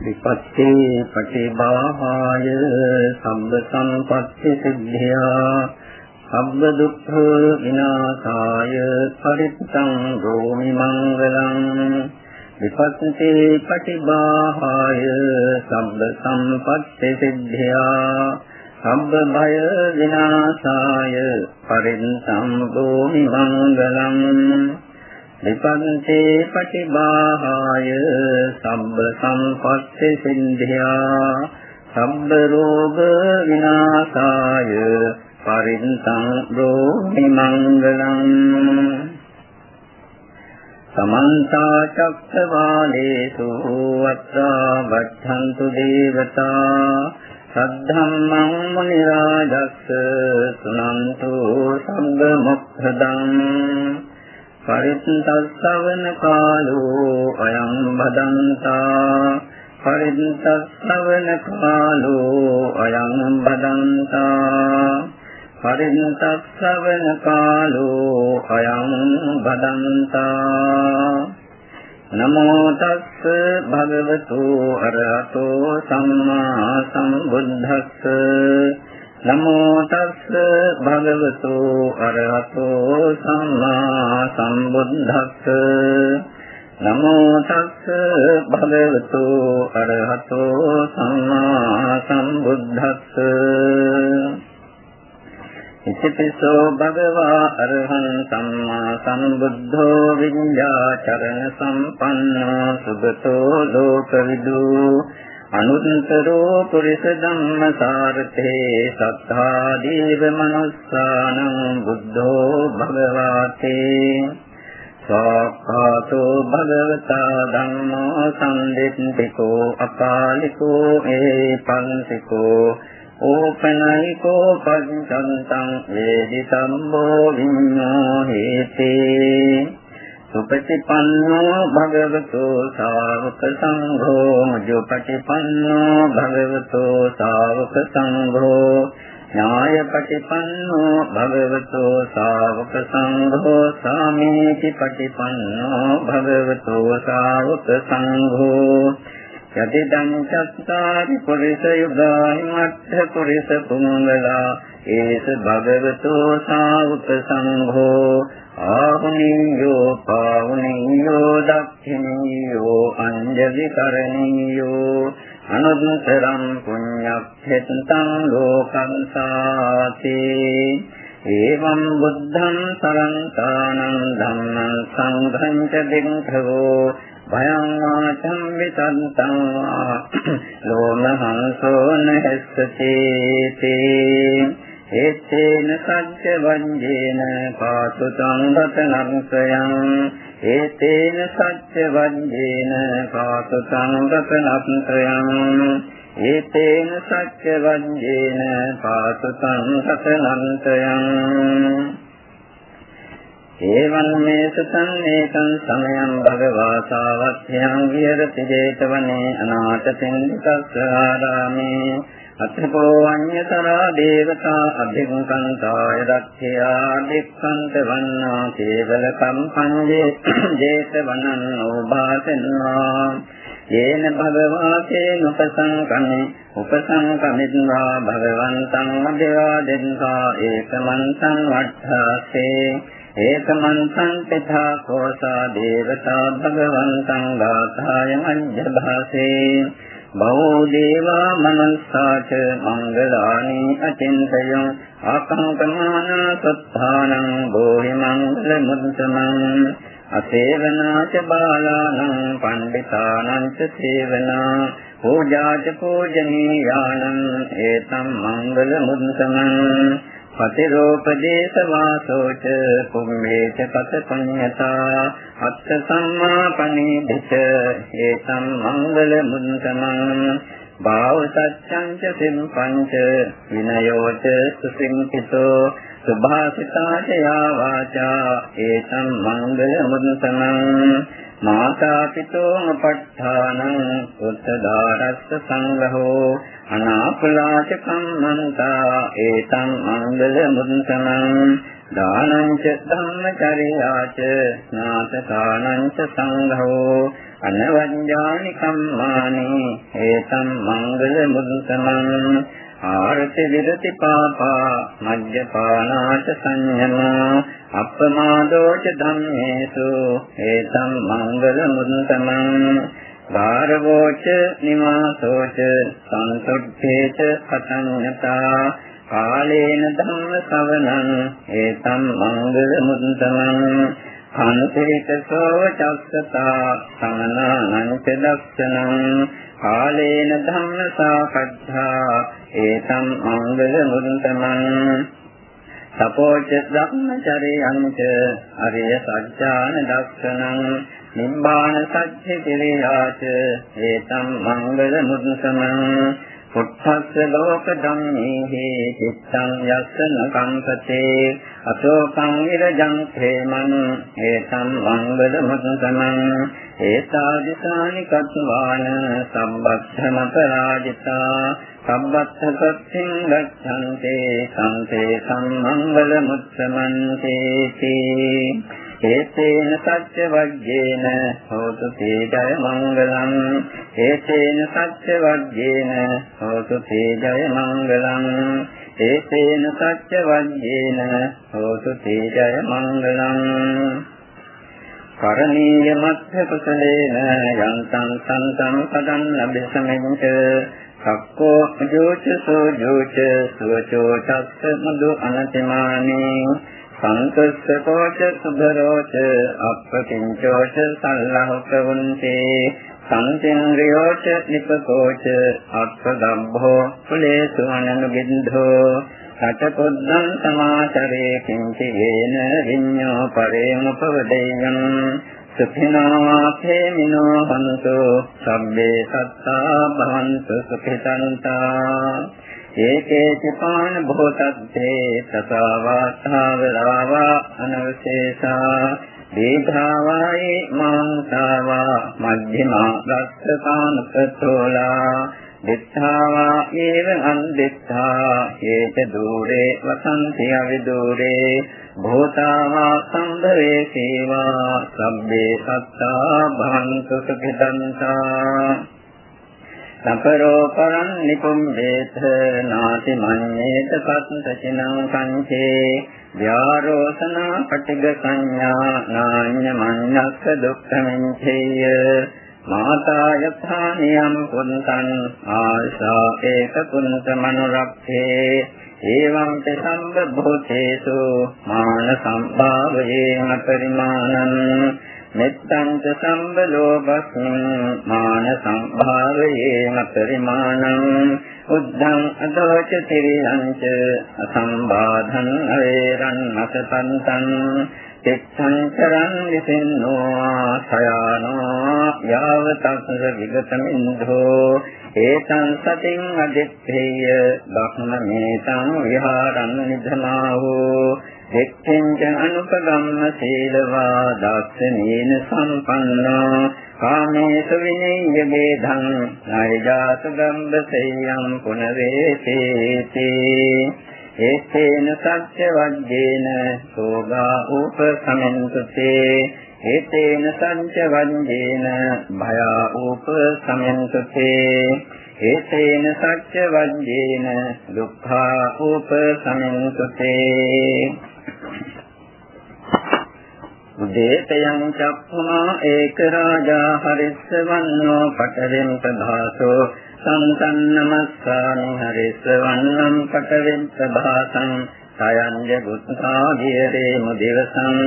විපත්තේ පටිභාය සම්බ සම්පත්ති සිද්ධියා සම්බ දුක්ඛ විනාශාය පරිත්තං රෝමි මංගලං විපත්තේ පටිභාය සම්බ සම්පත්ති සිද්ධියා සම්බ භය විනාශාය පරිත්තං රෝමි මංගලං විපන්තේ පටිභාය සම්බ සම්පස්සේ සින්ධියා සම්බ රෝග විනාශාය පරින්තං රෝමි මංගලං. සමන්ත චක්කවාලේසු අත්‍රා වච්ඡන්තු දේවතා සද්ධම්මං මුනි රාජස්ස සුනන්තු සම්බ මොක්ඛදං. පරිත්තස්සවන කාලෝ අයං බදන්තා. පරිත්තස්සවන කාලෝ අයං බදන්තා. පරිත්තස්සවන කාලෝ අයං බදන්තා. නමෝ තස්ස භගවතු අරහතෝ සම්මා සම්බුද්දස්ස. නමෝ තස්ස භගවතු අරහතෝ සම්මා සම්බුද්දස්ස. නමෝ තස්ස භගවතු අරහතෝ සම්මා සම්බුද්දස්ස. ඉතිපිසෝ භගවා අරහං සම්මා සම්බුද්ධෝ විඤ්ඤාචරණ සම්පන්නෝ සුගතෝ ලෝකවිදු. අනුත්තරෝ පුරිස ධම්මසාරතේ සත්තා දීව මනුස්සානං බුද්ධෝ භගවාතේ. සාඛාතෝ භගවතා ධම්මෝ සම්දෙත්තිකෝ අපාලිකෝ ඒ පන්තිකෝ ඕපනයිකෝ පංචන්තං වේදිතම්බෝ විඤ්ඤෝ හේතේ සුපටිපන්නෝ භගවතු සාවක සංඝෝ මජ්ජපටිපන්නෝ භගවතු සාවක සංඝෝ ඥායපටිපන්නෝ භගවතු සාවක සංඝෝ සාමීති පටිපන්නෝ භගවතු සාවක සංඝෝ යතිදං චත්තාරි පුරිස යුගානි මත්ථ පුරිස පුංගලා ඒස භගවතු සාවක සංඝෝ. ආහුනියෝ පාවුනියෝ දක්ඛිනියෝ අංජලි කරණියෝ. අනුත්තරං පුඤ්ඤක්ඛෙත්තං ලෝකං සාති. ඒවං බුද්ධං සරන්තානං ධම්මං සංඝං ච දින්ඛවෝ භයං වාචං විසන්තං ලෝමහංසෝ නහස්සති ඒතේන සච්ච වංජේන පාසු සංගතනංසයං ඒතේන සච්ච වංජේන පාසු සංගතනංසයං ඒතේන සච්ච වංජේන පාසු සංගතනංසයං ඒවං මේ සතං ඒකං සමයං භගවා සාවත්‍යං විහෙරති 제තවනේ අනාථ පින්ඩිකස්ස ආරාමේ අත්ථකෝ අඤ්ඤතරා දේවතා අභිමුඛන්තාය දක්ඛයා දික්ඛන්ත වන්නා කේවල කම්පංජේ ජේත වනං ඕභාසනවා යේන භගවාතේ නුපසංකමේ උපසංකමිත්වා භගවන්තං අධිවාදෙන්සා ඒකමන්තං වට්ඨාසේ ඒකමන්තං තථා කෝසා දේවතා භගවන්තං ගාථාය මඤ්ඤභාසේ. බහෝ දේවා මනස්සාච මංගලානි අචින්තයං ආකංකමාන සත්තානං බෝහි මංගල මුත්තමං. අසේවනාච බාලානං පණ්ඩිතානං ච සේවනා. පූජාච පූජනීයානං ඒතම් මංගල මුත්තමං. පතිරෝපදේශ වාසෝච කුම්මේච පත පුඤ්ඤතා අත්ථ සම්මාපනීදිත ඒතම් මංගල මුන්තමං භාව සත්‍යං ච සිම්පංච විනයෝච සුසින්කිතෝ සුභාසිතාච යා වාචා ඒතම් මංගල මුන්තමං මාතා පිතෝ මපට්ඨානං උත්තදාරස්ස සංඝෝ අනාපලාච කම්මන්තා ඒතං මංගල මුත්තමං දානං ච ධම්මචර්යාච නාතකානං ච සංඝෝ අනවඤ්ඤානි කම්මානි ඒතම් මංගල මුද්දමං ආරති විරති පාපා මජ්ජපානාච සංයමා අප්පමාදෝච ධම්මේසු ඒතම් මංගල මුද්දමං භාරවෝච නිවාසෝච සංසුද්ධේච පතඤ්ඤතා. කාලේන ධම්ම ශ්‍රවණං ඒතම් මංගල මුද්දමං කන්තේකසෝ චක්කතා සමනානං ච දක්ෂණං කාලේන ධම්ම සාකච්ඡා ඒතම් මංගල මුද්දමං සපෝච ධම්මචරයං ච අරිය සත්‍යාන දක්ෂණං නිබ්බාන සත්‍ය කිරියාච ඒතම් මංගල මුද්දමං පුත්තස්ස ලෝක ධම්මේහි චිත්තං යස්සන කම්පතේ අශෝකං විරජං ප්‍රේමං ඒතං මංගල මුත්තමං ඒතාදිසානි කත්වාන සම්බද්ධම පරාජිතා සම්බත්තකත්තිං ගච්ඡන්තේ සම්තේ සම්මංගල මුත්තමන්තේති ඒතේන සත්‍ය වග්ගේන හෝතු තේජය මංගලං. ඒතේන සත්‍ය වග්ගේන හෝතු තේජය මංගලං. ඒතේන සත්‍ය වග්ගේන හෝතු තේජය මංගලං. කරණීය මත්ථ කුසලේන යන්තං සන්තං පදං ලබෙසමෙන්ච සක්කෝ ජෝච සෝ ජෝච සෝචෝ චස්ස මදු අනතිමානී. සංකස්සකෝච සුභරෝච අප්පකින්චෝච සල්ලහක වුන්තේ සංතේන්ද්‍රයෝච නිපකෝච අත්ථදම්භෝ කුලේසු අනනුබින්ධෝ සතපොද්දං සමාචරේ කිංචි වේන විඤ්ඤෝ පරේමුපවදේයං සුඛිනාවාසේ මිනෝ හන්තු සබ්බේ සත්තා භවන්තු සුඛිතන්තා ඒකේ චපාන බොහෝතත්තේ තසාවාස්ථාවරාවා අනවශේෂා දීඝාවායේ මාංසාවා මධ්‍යමා රස්සකානකතෝලා දිත්තාවා ඒව අන්දිත්තා හේත දූරේ වසන්ති අවිදූරේ භූතාවා සම්භවේ සේවා සම්බේ සත්තා භවන්තු සුඛිතන්තා සපරෝ පරං නිකුම්බේත නාති මඤ්ඤේත පත්තචිනං සංචේ ව්‍යාරෝසනා පටිග සංඥා නාඤ්ඤ මඤ්ඤස්ස දුක්ඛමිච්ඡේය මාතා යථා නියම් කුන්තං ආශා ඒක කුන්ත මනුරක්ඛේ එවං තේ සම්බ භූතේසු මාන සම්භාවයේ අපරිමාණං මෙත්තං ච සම්බලෝපස්මින් මාන සම්භාවයේන පරිමාණං උද්ධං අදෝච තිරියං ච අසම්බාධං අවේරං අසතන්තං තිත්තං කරං විසින්නෝ සයානෝ යාවතස්ස විගතමින්ධෝ ඒතං සතින් අදිත්තේය බක්මමේතං විහාරං නිධනාවෝ එක්කෙන්ච අනුපගම්ම සීලවා දස්සනේන සම්පන්නා කාමේසු විනේය වේදං නායජාත ගම්බසෙයං පුනවේසේති ඒතේන සත්‍ය වජ්ජේන සෝගා උපසමෙන්තුතේ ඒතේන සත්‍ය වජ්ජේන භයා උපසමෙන්තුතේ ඒතේන සත්‍ය වජ්ජේන දුක්ඛා උපසමෙන්තුතේ උදේතයං චක්ඛුමා ඒක රාජා හරිස්සවන්නෝ පටවෙන් ප්‍රභාසෝ සම්තන්නමස්සාමි හරිස්සවන්නම් පටවෙන් ප්‍රභාසං සයංජ බුත්තා විරේ මුදිවසං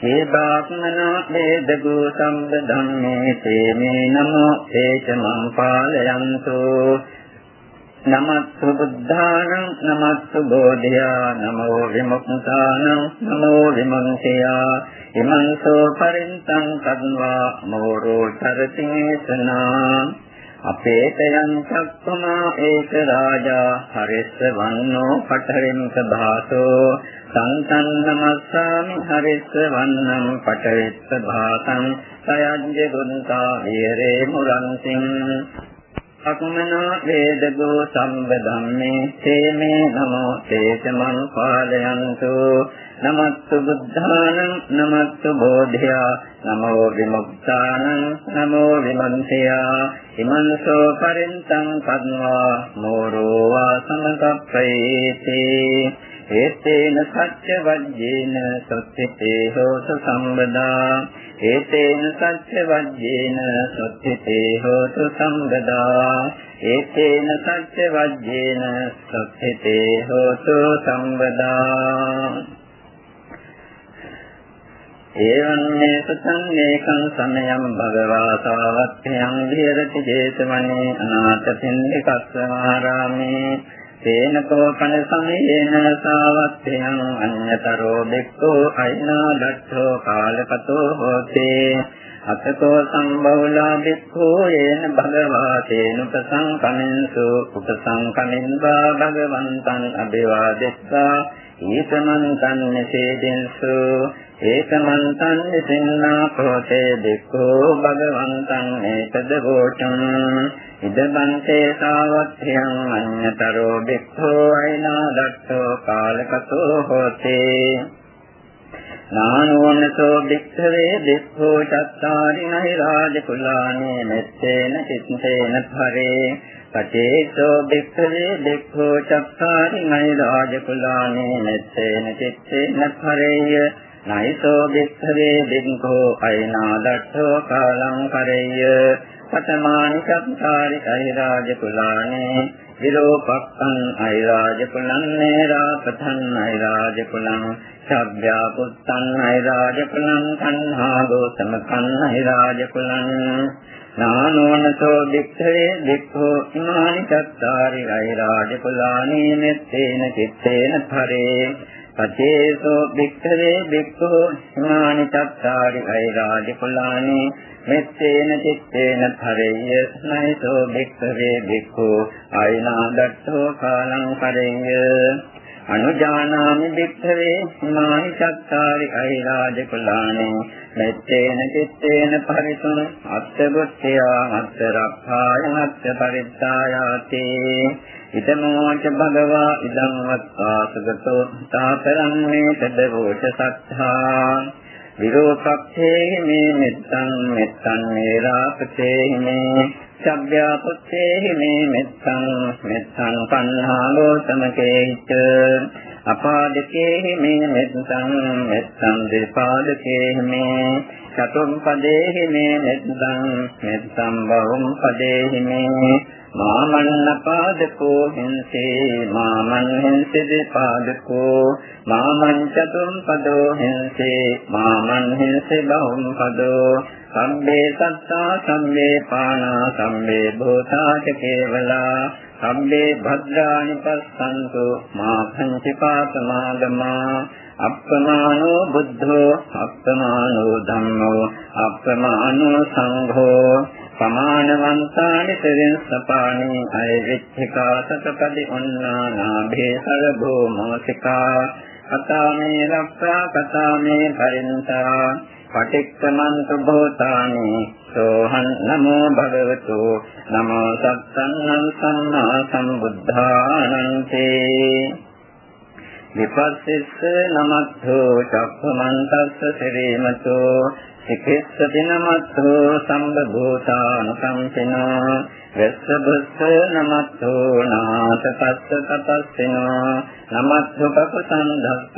හේ බාක්මනා වේදගු සම්බ ධම්මේ තේමේ නමෝ ඒච මං පාලයන්තෝ. නමස්තු බුද්ධානං නමස්තු බෝධියා නමෝ විමුක්තානං නමෝ විමුක්තියා ඉමන්සෝ පරින්තං කද්වා මෝරෝ චරතිනේසනා අපේතයන් චක්කමා ඒක රාජා හරිස්ස වන්නෝ පඨරින් සභාසෝ සංතන් නමස්සාමි හරිස්ස වන්නම් පඨරිස්ස භාසං සයංජ ගුණතා විරේ මුරන්සින් අකුමනා වේදගෝ සම්බදම්මේ තේමේ නමෝ තේසමං පාලයන්තු නමස්තු බුද්ධානං නමස්තු බෝධියා නමෝ විමුක්තානං නමෝ විමන්තයා ඉමන්සෝ පරින්තං පද්වා මෝරෝ වා සමකප්පේති ඒතේන සත්‍ය වජ්ජේන සත්‍තිතේ හෝත සම්බදා. ඒතේන සත්‍ය වජ්ජේන සත්‍තිතේ හෝත සම්බදා. ඒතේන සත්‍ය වජ්ජේන සත්‍තිතේ හෝත සම්බදා. ඒවං මේ සතං මේකං සමයං භගවා සාවත්ථයං විහෙරති 제තමනේ අනාථ පින්ඩිකස්ස මහරාමේ තේන කෝපන සමයේන සාවත්ථයං අඤ්ඤතරෝ බෙක්ඛෝ අයිනා දත්තෝ කාලකතෝ හෝතේ අතකෝ සම්බවලා බික්ඛෝ යේන භගවා තේන උපසංකමින්සු උපසංකමින්වා භගවන්තං අභිවාදෙත්තා ඊතමන්තං නිසේදෙන්සු ඒකමන්තං නිසින්නා ප්‍රෝතේ දෙක්ඛෝ භගවන්තං ඒතද ගෝඨං ඉදබන්තේ සාවත්ථයං අඤ්ඤතරෝ බික්ඛෝ අයිනා දත්තෝ කාලකතෝ හෝතේ. නානෝනසෝ භික්ඛවේ දෙක්ඛෝ චත්තාරි නහි රාජකුලානේ මෙත්තේන චිත්තේන භරේ පචේතෝ භික්ඛවේ දෙක්ඛෝ චත්තාරි නහි රාජකුලානේ මෙත්තේන චිත්තේන භරේය නයිසෝ භික්ඛවේ බින්කෝ අයනා දත්තෝ කාලං කරෙය්‍ය පතමානි සත්තාරි අයිරාජ කුලානේ විරෝපක්ඛං අයිරාජ කුලං නේරාපතං අයිරාජ කුලං සබ්බ්‍යා පුත්තං අයිරාජ කුලං කන්හා ගෝතමකං අයිරාජ කුලං නානෝනසෝ භික්ඛවේ භික්ඛෝ ඉමානි සත්තාරි අයිරාජ කුලානේ මෙත්තේන චිත්තේන පරේ. පතේසෝ භික්ඛවේ භික්ඛෝ හිමානි චත්තාරි අයරාජ කුලානි මෙත්තේන චිත්තේන පරෙය්‍ය නයිසෝ භික්ඛවේ භික්ඛෝ අයනා දත්තෝ කාලං පරෙය්‍ය අනුජානාමි භික්ඛවේ හිමානි චත්තාරි අයරාජ කුලානි මෙත්තේන චිත්තේන පරිසුන අත්තගොත්ත්‍යා අත්තරක්ඛාය අත්ත පරිත්තායාති ඉදමෝච භගවා ඉදං වත්තාසගතෝ තාතරන්නේ තදවෝච සත්තා විරෝපක්ඛේ මේ මෙත්තං මෙත්තං නේරාපතේ මේ සබ්බ්‍යා පුත්තේ මේ මෙත්තං මෙත්තං පන්හාලෝ සමකේච අපාදකේ මේ මෙත්තං මෙත්තං දෙපාදකේ මේ චතුම් පදේ මේ මෙත්තං මෙත්තං බහුම් පදේ මේ මාමන්නපාදකෝ හිංසේ මාමන් හිංසෙද පාදකෝ මාමං චතුම් පදෝ හිංසේ මාමන් හිංසේ බහුම් පදෝ. සම්බේ සත්තා සම්බේ පානා සම්බේ භූතාච කේවලා. සම්බේ භද්‍රානි පස්සන්තු මා පංචපාතමාගමා අප්‍රමාණෝ බුද්ධෝ අප්‍රමාණෝ ධම්මෝ අප්‍රමාණෝ සංඝෝ. සමානවන්තානි තෙරෙන් සපානි අය විච්ඡිකා සතපදි ඔන්නානාභේ සරභෝ මොසිකා කතාමේ රක්ඛා කතාමේ පරින්තා පටික්කමන්තු භූතානි සෝහන් නමෝ භගවතු නමෝ සත්තං සම්මා සම්බුද්ධානන්තේ විපස්සෙස්ස නමත්තෝ චක්ඛමන්තස්ස සෙරේමතෝ සිකෙස්සති නමත්තෝ සම්බභූතානුකම්පිනෝ වෙස්සබස්ස නමත්තෝ නාතපස්ස තපස්සිනෝ නමත්තෝ පපසන්දස්ස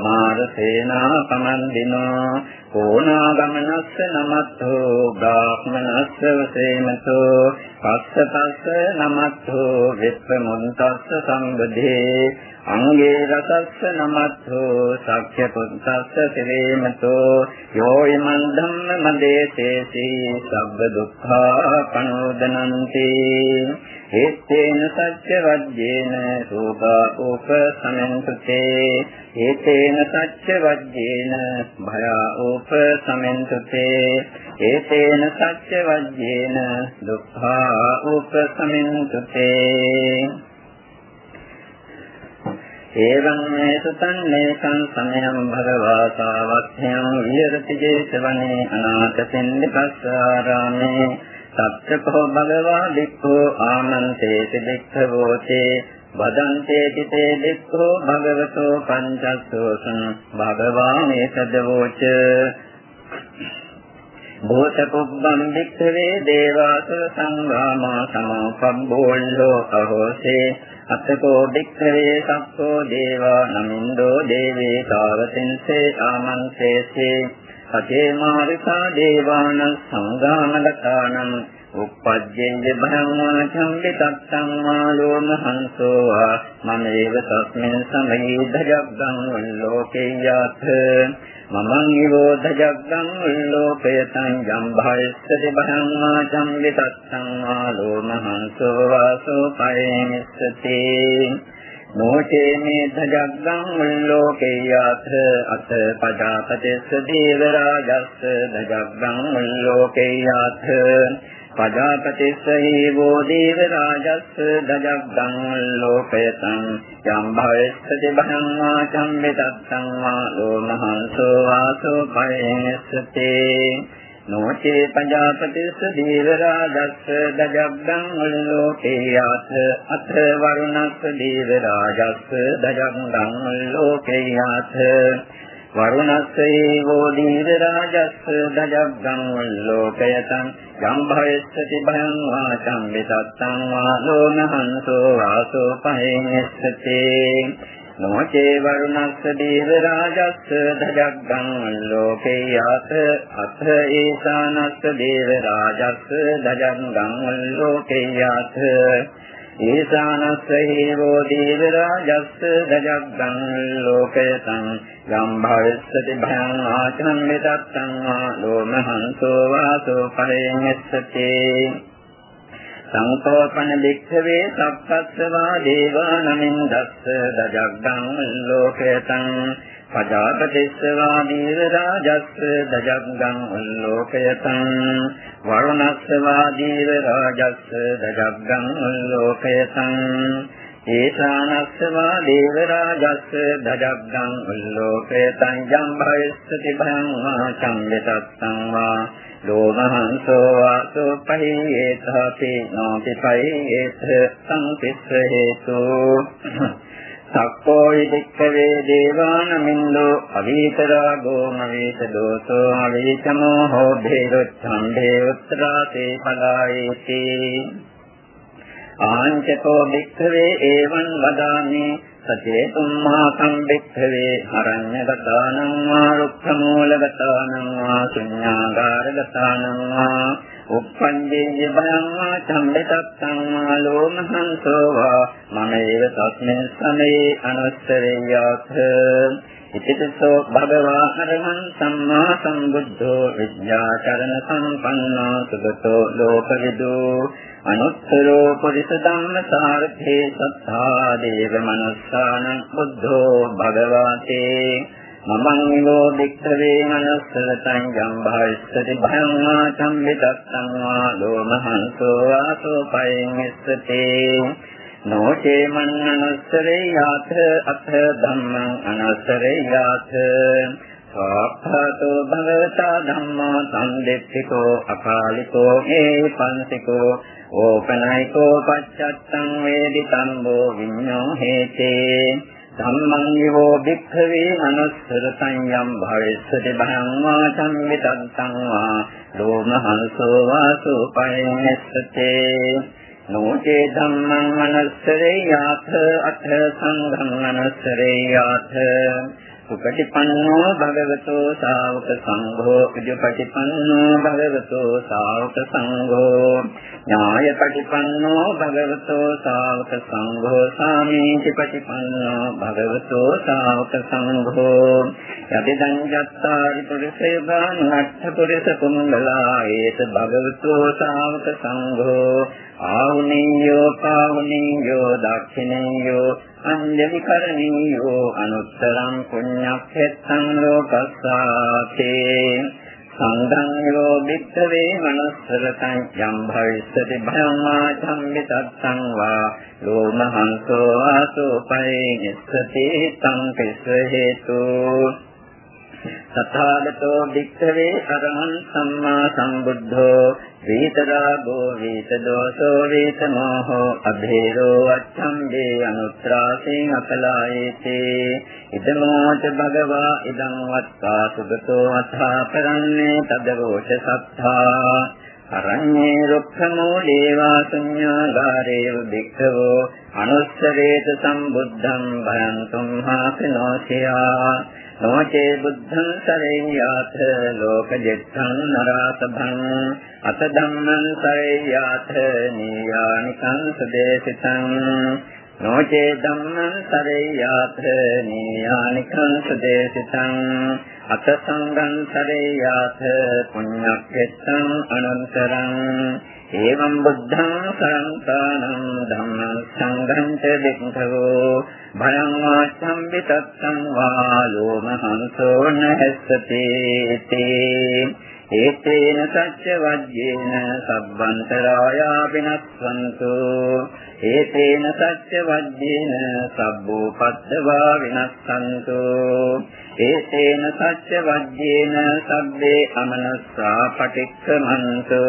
මාරසේනා කමන්දිනෝ කෝනාගමනස්ස නමත්තෝ බ්‍රාහ්මනස්ස වසේමතෝ පස්සපස්ස නමත්තෝ විප්‍රමුන්තස්ස සම්බදේ අංගේ රසස්ස නමත්තෝ සක්්‍ය පුත්තස්ස සිරේමතෝ යෝ ඉමන් ධම්ම මදේසේසි සබ්බ දුක්ඛා පනෝදනන්ති. හේතේන සච්ච වජ්ජේන සෝභා ඕප සමෙන්තුතේ හේතේන සච්ච වජ්ජේන භයා ඕප සමෙන්තුතේ හේතේන සච්ච වජ්ජේන දුක්ඛා ඕප සමෙන්තුතේ ඒවං මේ සතන් මේකං සමයං භගවා සාවත්ථයං විහෙරති ජේතවනේ අනාථ සෙන්දපස්සාරාමේ සත්‍යකෝ භගවා වික්ඛෝ ආමන්තේති වික්ඛවෝතේ වදන්තේ තිතේ දික්ඛෝ භගවතෝ පංචස්සෝසං භගවානේ සදවෝච භූතකුබ්බං වික්ඛවේ දේවාසුර සංගාමා සමෝපබ්බෝල්ලෝ අහෝසේ අත්තකෝ වික්ඛවේ සක්ඛෝ දේවා නමින්දෝ දේවේ තාවතින්සේ ආමන්තේසේ අතේ මාරිකා දේවාන සංගාමලකානං උප්පජ්ජේය භයංවා චම්බිතත්තං මාලෝම හංසෝ මම ඒව තස්මින් සමයේ දජග්ගං ලෝකේ යත් මමං නිරෝධ ජග්ගං උල්ලෝකයතං යම් භායස්සති බහං චම්විතස්සං ආලෝමහංසෝ වාසෝ පයේනිස්සති නෝචේ මේ දජග්ගං උල්ලෝකේයත අත පජාපතිස්ස දේවරාජස්ස දජග්ගං උල්ලෝකේයත පජාපතිස්සහි වෝ දේව රාජස්ස දජග්ගං ලෝකයතං යම් භවෙස්සති බහං වාචම් මෙතත්තං වා ලෝමහංසෝ වාසෝ පයේසති. නෝචේ පජාපතිස්ස දේව රාජස්ස දජග්ගං ලෝකේයත් අත වරුණස්ස දේව රාජස්ස දජග්ගං ලෝකේයත් වරුණස්සේ වෝදීර රාජස්ස දජග්ගං ලෝකයතං යම් භවෙස්සති භයං වාචං විතත්තං වා ලෝමහංසෝ වාසෝ පහෙන්නස්සති නොචේ වරුණස්ස දේව රාජස්ස දජග්ගං ලෝකේ යත අත ඒසානස්ස දේව රාජස්ස දජග්ගං ලෝකේ යත ඒසානස්ස හේවෝ දේව රාජස්ස දජග්ගං ලෝකයතං යම් භවෙස්සති භයං ආචනං මෙතත්තං වා ලෝමහංසෝ වාසෝ පරේඤ්ඤස්සති සංකෝපන වික්ඛවේ සප්පස්සවා දේවානමින් දස්ස දජග්ගං ලෝකයතං පජාපතිස්සවා දීව රාජස්ස දජග්ගං උල්ලෝකයතං වරුණස්සවා දීව රාජස්ස දජග්ගං උල්ලෝකයතං ඒසානස්සවා දේව රාජස්ස දජග්ගං උල්ලෝකයතං යම් භවිස්සති භයං වා චම්බතත්තං වා ලෝමහංසෝ වාසෝ පහියේතපි නෝපි පහියේත සංකිස්ස හේතු සක්කෝ විදික්ඛවේ දේවානමින්දෝ අවීතරාගෝ නවීත දෝසෝ අවීතමෝ හෝ භේරොච්ඡං භේරොත්‍රාතේ පලායේති ආංචකෝ වික්ඛවේ එවං වදාමි සතේ තුම්මා සම්බික්ඛවේ අරඤ්‍යගතානං වා රුක්ඛමූලගතානං වා ශුඤ්ඤාගාරගතානං වා උප්පංජේ භයං වා චම්බතත්තං වා ලෝමහංසෝ වා මම ඒව තස්මින් සමේ අනුස්සරේයත්. ඉතිසෝ භගවා අරහං සම්මා සම්බුද්ධෝ විද්‍යාචරණ සම්පන්නෝ සුගතෝ ලෝකවිදෝ. අනුත්තරෝ පුරිස ධම්ම සාරථේ සත්තා දේව මනස්සාන බුද්ධෝ භගවාතේ. මමං නිරෝ වික්ඛවේ මනස්සලතං යම් භාවිස්සති භයං වා සම්විතත්තං වා ලෝමහංසෝ වාසෝ පයෙන් ඉස්සතේ නෝචේ මන්නනස්සරේ යාත අත ධම්මං අනස්සරේ යාත. සාක්ඛාතෝ භගවතා ධම්මා සම්දෙත්තිකෝ අකාලිකෝ ඒ පන්සිකෝ ඕපනයිකෝ පච්චත්තං වේදිතම්බෝ විඤ්ඤෝ හේතේ ධම්මං යෝ භික්ඛවේ අනුස්සරතං යම් භවෙස්සති භයං වා සම්මිතත්තං වා ලෝමහංසෝ වාසෝ පයන්නස්සතේ නෝචේ ධම්මං අනුස්සරේ යාත අත සංඝං අනුස්සරේ යාත. සුපටිපන්නෝ භගවතෝ සාවක සංඝෝ උජපටිපන්නෝ භගවතෝ සාවක සංඝෝ ඥායපටිපන්නෝ භගවතෝ සාවක සංඝෝ සාමීචපටිපන්නෝ භගවතෝ සාවක සංඝෝ යදිදං ජත්තාරි පුරිසේබාන් අට්ඨ පුරිස කුංගලා ඒත භගවතෝ සාවක සංඝෝ ආවුනියෝ පාවුනියෝ දක්ඛිනියෝ අන්‍යවිකරණීයෝ අනුත්තරං පුඤ්ඤක්ඛෙත්තං ලෝකස්සාතේ. සංඝං යෝ වික්ඛවේ මනස්සරතං යම් භවිස්සති භයං වා සම්මිතත්තං වා ලෝමහංසෝ ආසෝ පයේ නිස්සති තං පිස්ස හේතු. තථාගතෝ භික්ඛවේ අරහං සම්මා සම්බුද්ධෝ වේතරාගෝ වේතදෝසෝ වේතමෝහෝ අභේරෝ අච්ඡම්බේ අනුත්‍රාසෙන් අකලායේතේ. ඉදමෝච භගවා ඉදං වත්තා සුගතෝ අථා පරන්නේ තදවෝච සත්තා. අරඤ්ඤේ රුක්ඛමූලේ වාසඤ්ඤාගාරේ භික්ඛවෝ අනුස්සරේත සම්බුද්ධං භයං තුම්හාසිනෝසියා නොචේ බුද්ධං සරේයාත ලෝකජෙත්තං නරාතභං අත ධම්මං සරේයාත නීයානිකං සදේසිතං. නොචේ ධම්මං සරේයාත නීයානිකං සදේසිතං. අත සංඝං සරේයාත පුඤ්ඤක්ඛෙත්තං අනන්තරං. එවං බුද්ධං සරන්තානං ධම්මං සංඝං ච දෙක්ඛවෝ භයං වාචම් විතත්තං වා ලෝමහංසෝ නහස්සති තේ ඒතේන සච්ච වජ්ජේන සබ්බන්තරායා විනස්සන්තු ඒතේන සච්ච වජ්ජේන සබ්බෝ පද්දවා විනස්සන්තු ඒතේන සච්ච වජ්ජේන සබ්බේ අමනස්සා පටික්ඛමන්තු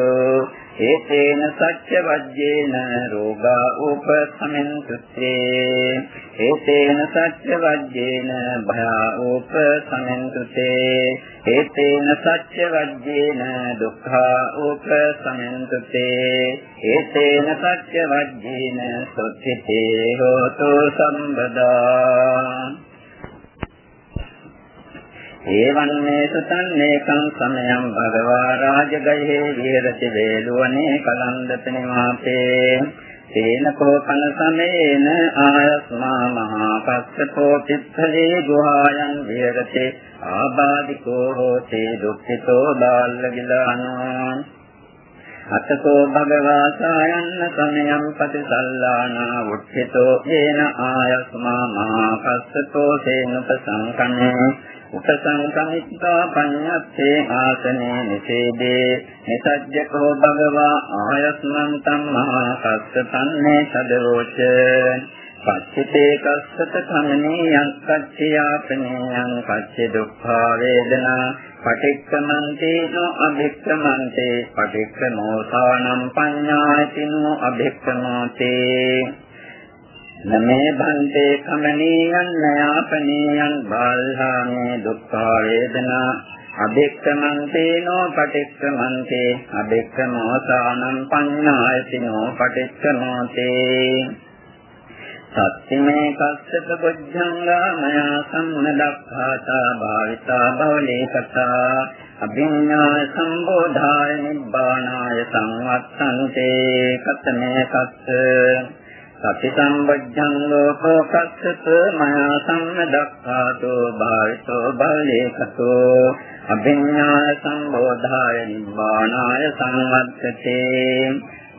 ඒතේන සච්ච වජ්ජේන රෝගා උපසමෙන්තුත්තේ ඒතේන සච්ච වජ්ජේන භයා උපසමෙන්තුතේ ඒතේන සච්ච වජ්ජේන දුක්ඛා උපසමෙන්තුතේ ඒතේන සච්ච වජ්ජේන සොත්තිතේ හෝතු සම්බදා. ඒවන්නේ සතන්නේකං සමයං භගවා රාජගයේ විහෙරති වේලුවනේ කලන්දත නිවාපේ තේන කෝපන සමේන ආයස්මා මහා පස්සකෝ පිත්තලේ ගුහායන් විහෙරති. ආබාධිකෝ හෝතේ දුක්ඛිතෝ දාල්ලගිලානෝ අතකෝ භගවා සායන්න සමයං පටිසල්ලානා උච්චිතෝ ඒන ආයස්මා මහා පස්සකෝ තේනුපසංකන්නේ. උපසංකමිත්තා පඤ්ඤත්තේ ආසනේ නිසේදේ. නිසජ්ජකෝ භගවා ආයස්මන්තං මහා කස්සතන්නේ සදරෝච පච්චිතේ කස්සත කමනීයං කච්චයාපනීයං කච්ච දුක්ඛා වේදනා. පටික්කමන්තේ නෝ අභික්කමන්තේ. පටික්කමෝසානම් පඤ්ඤායතිනෝ අභික්කමෝතේ. නමේ බන්තේ කමනීයං නයාපනීයං බාල්හාමේ දුක්ඛා වේදනා අභික්ඛමන්තේනෝ පටික්ඛමන්තේ අභික්ඛමෝසානං පඤ්ඤායතිනෝ පටික්ඛමෝතේ සත්‍යමේ කස්සක බොද්ධංගා මයා සම්නදක්ඛාතා භාවිතා බවලේ කතා අභිඤ්ඤා සම්බෝධාය නිබ්බානාය සංවත්තන්තේ කතමේ කස්ස සති සම්බද්ධං ලෝකෝ කස්සත මයා සම්මදක්ඛාතෝ භාවිතෝ බලේකතෝ අභිඤ්ඤාය සම්බෝධාය නිබ්බානාය සංවත්තතේ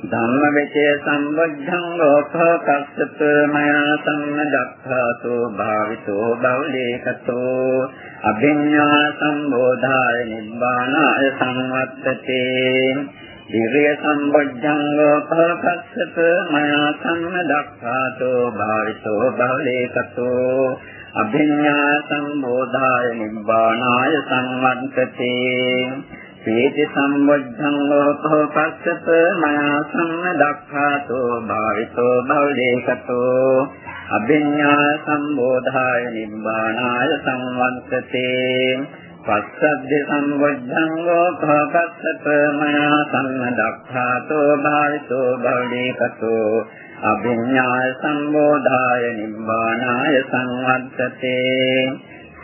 ධම්මවිචේ සම්බද්ධං ලෝකෝ කස්සත මයා සම්මදක්ඛාතෝ භාවිතෝ බලේකතෝ අභිඤ්ඤාය සම්බෝධාය නිබ්බානාය සංවත්තතේ දිව්‍ය සම්බොජ්ජංගෝ පහකස්සත මයා සම්මදක්ඛාතෝ භාවිතෝ බහලේකතෝ අභිඤ්ඤා සම්බෝධාය නිබ්බානාය සංවත්තතේ පීති සම්බොජ්ජංගෝ පහකස්සත මයා සම්මදක්ඛාතෝ භාවිතෝ බහලේකතෝ අභිඤ්ඤා සම්බෝධාය නිබ්බානාය සංවත්තතේ පස්සද්ද සම්බුද්ධං ලෝකපස්සත මයා සම්මදක්ඛාතෝ භාවිතෝ භවදීකතෝ අභිඤ්ඤාය සම්බෝධාය නිබ්බානාය සංවත්තතේ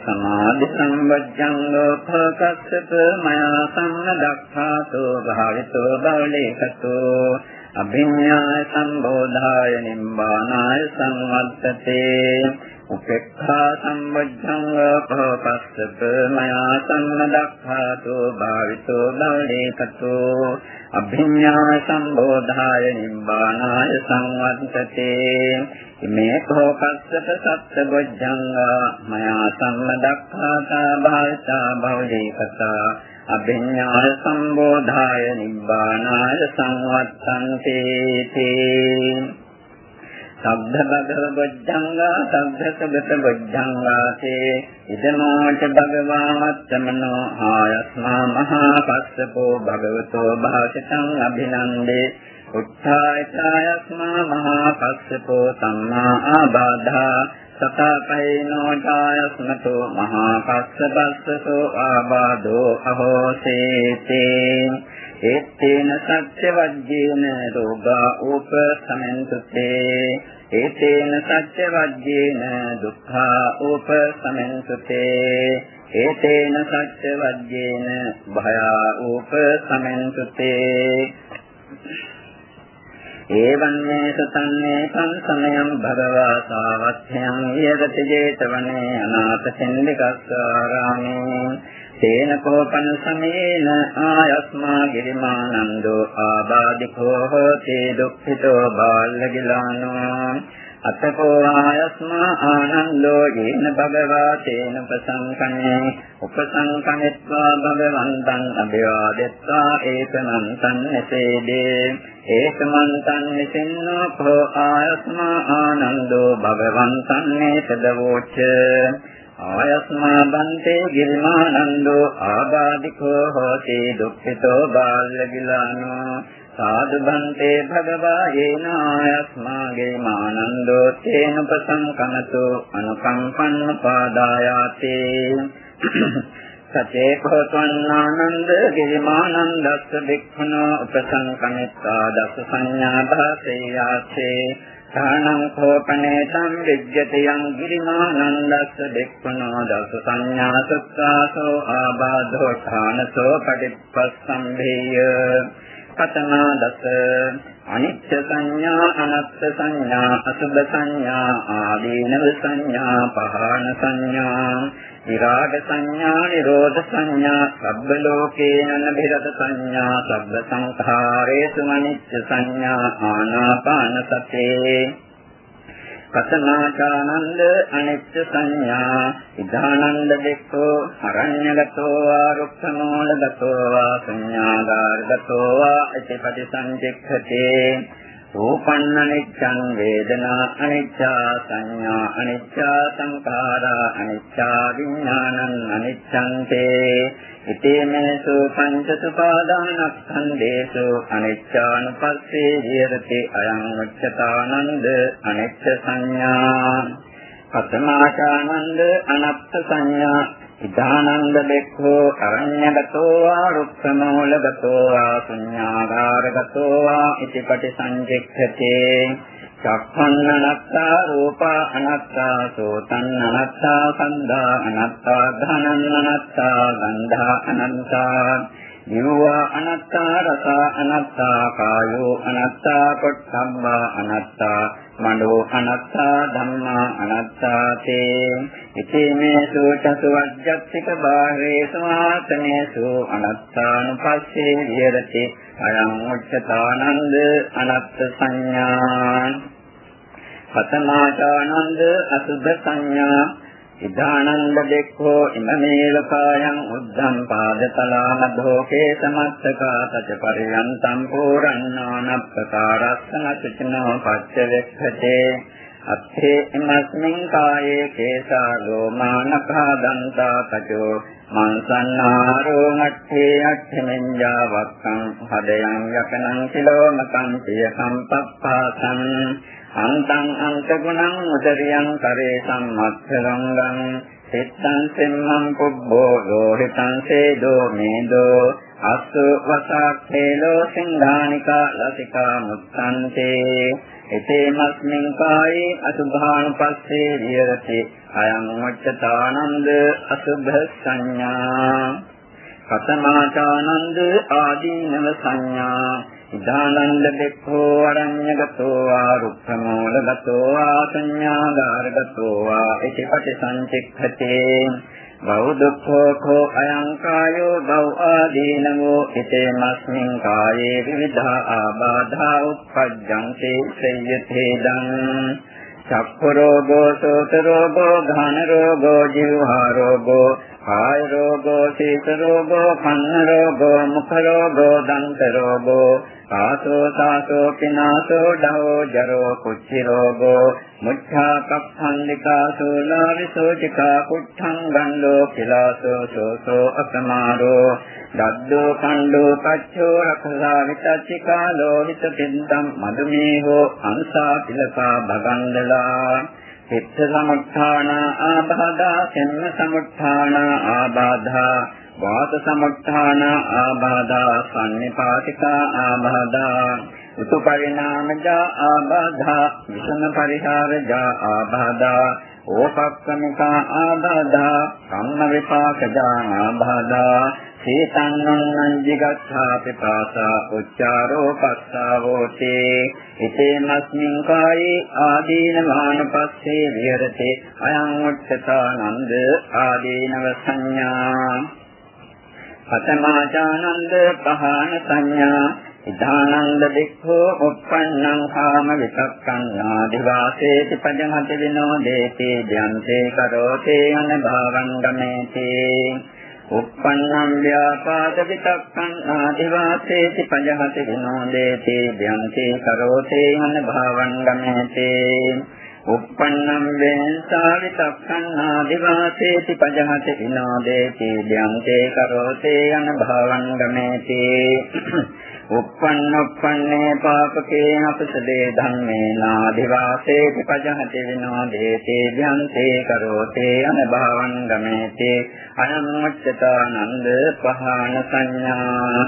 සමාධි සම්බුද්ධං ලෝකපස්සත මයා සම්මදක්ඛාතෝ භාවිතෝ භවදීකතෝ අභිඤ්ඤාය සම්බෝධාය නිබ්බානාය සංවත්තතේ උපේක්ඛා සම්බද්ධං පහපස්සත මයා සම්මදක්ඛාතෝ භාවිතෝ බවලේකතෝ අභිඤ්ඤා සම්බෝධාය නිබ්බානාය සංවත්තතේ මේ කෝපස්සත සත්බොද්ධං මයා සම්මදක්ඛාතා භාවිතා බවලේකතා අභිඤ්ඤා සම්බෝධාය නිබ්බානාය සංවත්තන්තේ සබ්බ බගව බොද්ධංගා සබ්බ සබත බොද්ධංගාසේ ඉදමාච භගවාමත්තමනෝ ආයස්මා මහා කස්සපෝ භගවතෝ භාසිතං අභිනන්දේ උත්ථායතායස්මා මහා කස්සපෝ සම්මා ආබාධා සතාපයිනෝ ඡායස්මතෝ මහා කස්සපස්සසෝ ආබාධෝ අහෝසේතේ. ඒත්තේන සත්‍ය වජ්ජේන රෝගා උපසමෙන්තුතේ ඒතේන සත්‍ය වජ්ජේන දුක්ඛා උපසමෙන්තුතේ ඒතේන සත්‍ය වජ්ජේන භයා උපසමෙන්තුතේ ඒවං මේ සතන්නේ සංසමයං භගවා සාවත්ථයං යදති ජේතවනේ අනාථ සෙන්දිකස්සාරාමේ තේන කෝපන සමේන ආයස්මා ගිරිමානන්දෝ ආබාධිකෝ හෝති දුක්ඛිතෝ බාල්ලගිලානෝ අතකෝ ආයස්මා ආනන්දෝ යේන භගවා තේන ප්‍රසංකනේ උපසංකනෙත්වා භගවන්තං අභිවාදෙත්වා ඒකමන්තං නසේදේ ඒකමන්තං නසෙන්නෝ කෝ ආයස්මා ආනන්දෝ භගවන්තං නේතදවෝච ආයස්මා බන්තේ ගිරිමානන්දෝ ආබාධිකෝ හෝති දුක්ඛිතෝ බාල්ලගිලානෝ සාදු බන්තේ භගවා යේන ආයස්මා ගිරිමානන්දෝ තේන ප්‍රසංකනතෝ අනුකම්පන්න පාදායාති සතේ භවත්වන්නානන්ද ගිරිමානන්දස්ස වික්ඛුනෝ උපසංකමිත්තා දස සංඥා භාසයාසේ ථානං කෝපනේ සම්විජ්ජති යං ගිරිමානන්දස්ස දෙක්ඛනෝ දස සංඥා සත්තාසෝ ආබාධෝ ථානසෝ පටිපස්සම්භේය. කතනා දස. අනිත්‍ය සංඥා අනත්ත් සංඥා අසුභ සංඥා ආදීනව සංඥා පහාන සංඥා විරාග සංඥා නිරෝධ සංඥා සබ්බ ලෝකේන බිරත සංඥා සබ්බ සංඛාරේසු අනිච්ච සංඥා ආනාපාන සතේ කතනාචානන්ද අනිච්ච සංඥා ඉදානන්ද දෙක්ඛෝ අරඤ්‍යගතෝ වා රුක්ඛමූලගතෝ වා සංඥාගාරගතෝ වා ඉතිපටි සංචෙක්ඛතේ රූපන්න අනිච්ඡං වේදනා අනිච්චා සංඥා අනිච්චා සංඛාරා අනිච්චා විඥානං අනිච්ඡං තේ ඉතේමේසු පංච සුපාදානස්කන්ධේසු අනිච්චානුපස්සේ විහෙරති අයං උච්චතානන්ද අනිච්ච සංඥා පතමාචානන්ද අනත්ත් සංඥා ඉදානන්ද දෙක්ඛෝ අරඤ්‍යගතෝ වා රුක්ඛමූලගතෝ වා ශුඤ්ඤාගාරගතෝ වා ඉතිපටි සංජෙක්ඛතේ චක්ඛන්නනත්තා රූපා අනත්තා සෝතං අනත්තා සන්ධා අනත්තා ධනං අනත්තා ගන්ධා අනන්තා නිවා අනත්තා රස අනත්තා කායෝ අනත්තා පොට්ඨම්මා අනත්තා මනෝ අනත්තා ධම්මා අනත්තාතේ ඉතිමේසු චසු වජ්ජත්තික බාහේසු ආතනේසු අනත්තානුපස්සේ විහෙරති. අයං උච්චතානන්ද අනත්ත් සංඥා පතමාචානන්ද අසුද්ධ සංඥා. ඉදානන්ද දෙක්ඛෝ ඉමමේව කායං උද්ධං පාදතලාමධෝකේ සමත්තකා තච පරියන්තං පෝරණානප්පකාරස්සන සුචිනෝ පච්චවෙක්ඛතේ අත්තේ ඉමස්මින් කායේ කේසා ලෝමානඛා දන්තා තජෝ මන්සන්නාරෝ මට්ඨේ අට්ඨෙන්ජා වක්ඛං හදයන් යකනං කිලෝමකං සිය සම්පප්පාසං අන්තං අන්තගුණං උදරියං කරේ සම්මත්තරංගං සිත්තං සෙම්මං පුබ්බෝ රෝහිතං සේදෝ මේදෝ අස්සු වසක්ඛේලෝ සිංහානිකා ලසිකා මුත්තන්තේ එතේමස්මින් කායේ අසුභානුපස්සේ විහෙරති අයං වච්චතානන්ද අසුභ සංඥා කතමාචානන්ද ආදීනව සංඥා ඉදානන්ද දෙක්ඛෝ අරඤ්‍යගතෝ වා රුක්ඛමූලගතෝ වා සංඥාගාරගතෝ වා ඉතිපටි සංචික්ඛතේ බව දුක්ඛෝ කෝ අයං කායෝ බව ආදීනමෝ ඉතේමස්මින් කායේ විවිධා ආබාධා උප්පජ්ජන්තේ සේයතේදං චක්ඛ රෝගෝ සෝත රෝගෝ ඝාන රෝගෝ ජීවහා රෝගෝ කාය රෝගෝ සීත රෝගෝ කන්න රෝගෝ මුඛ රෝගෝ දන්ත රෝගෝ ආසෝ සාසෝ පිනාසෝ ඩහෝ ජරෝ කුච්චි රෝගෝ මුච්ඡා කප්ඛන්දිකා සෝලාරිසෝචිකා කුට්ඨං ගණ්ඩෝ කිලාසෝ සෝසෝ අසමාරෝ දද්දෝ කණ්ඩෝ පච්චෝ රක්ඛසා විතච්චිකා ලෝහිත පින්දම් මදුමේහෝ අංසා පිලකා භගන්දලා චිත්ත සමුත්ථාන ආබාධා සෙන්න සමුත්ථාන ආබාධා වාත සමුත්ථාන ආබාධා සම්නිපාතිකා ආබාධා උතු පරිණාමජා ආබාධා විෂම පරිහාරජා ආබාධා ඕපක්කමිකා ආබාධා කම්ම විපාකජා ආබාධා සීතන්නං ජිගත්තා පිපාසා උච්චාරෝ පස්සාවෝති. ඉතේමස්මින් කායේ ආදීන මානපස්සේ විහෙරති. අයං උච්චතානන්ද ආදීනව සංඥා. පතමාචානන්ද පහාන සංඥා. ඉදානන්ද දෙක්ඛෝ උප්පන්නං කාම විතක්කං ආදිවාසේති පජහත විනෝදේති. ධම්සේ කරෝතේ අනභවං ගමේති. උප්පන්නං ව්‍යාපාද විතක්කං ආදිවාසේති පජහති විනෝදේති ධම්සේ කරෝතේ අන භාවං ගමේති. උප්පන්නං වේසා විතක්කං ආදිවාසේති පජහති විනෝදේති ධම්සේ කරෝතේ අන භාවං ගමේති උප්පන්නප්පන්නේ පාපකේ අපසදේ ධම්මේ නාදිවාසේ පජහති විනෝදේති ධම්සේ කරෝතේ අනභවං ගමේති අනම්මච්චතානන්ද පහාන සංඥා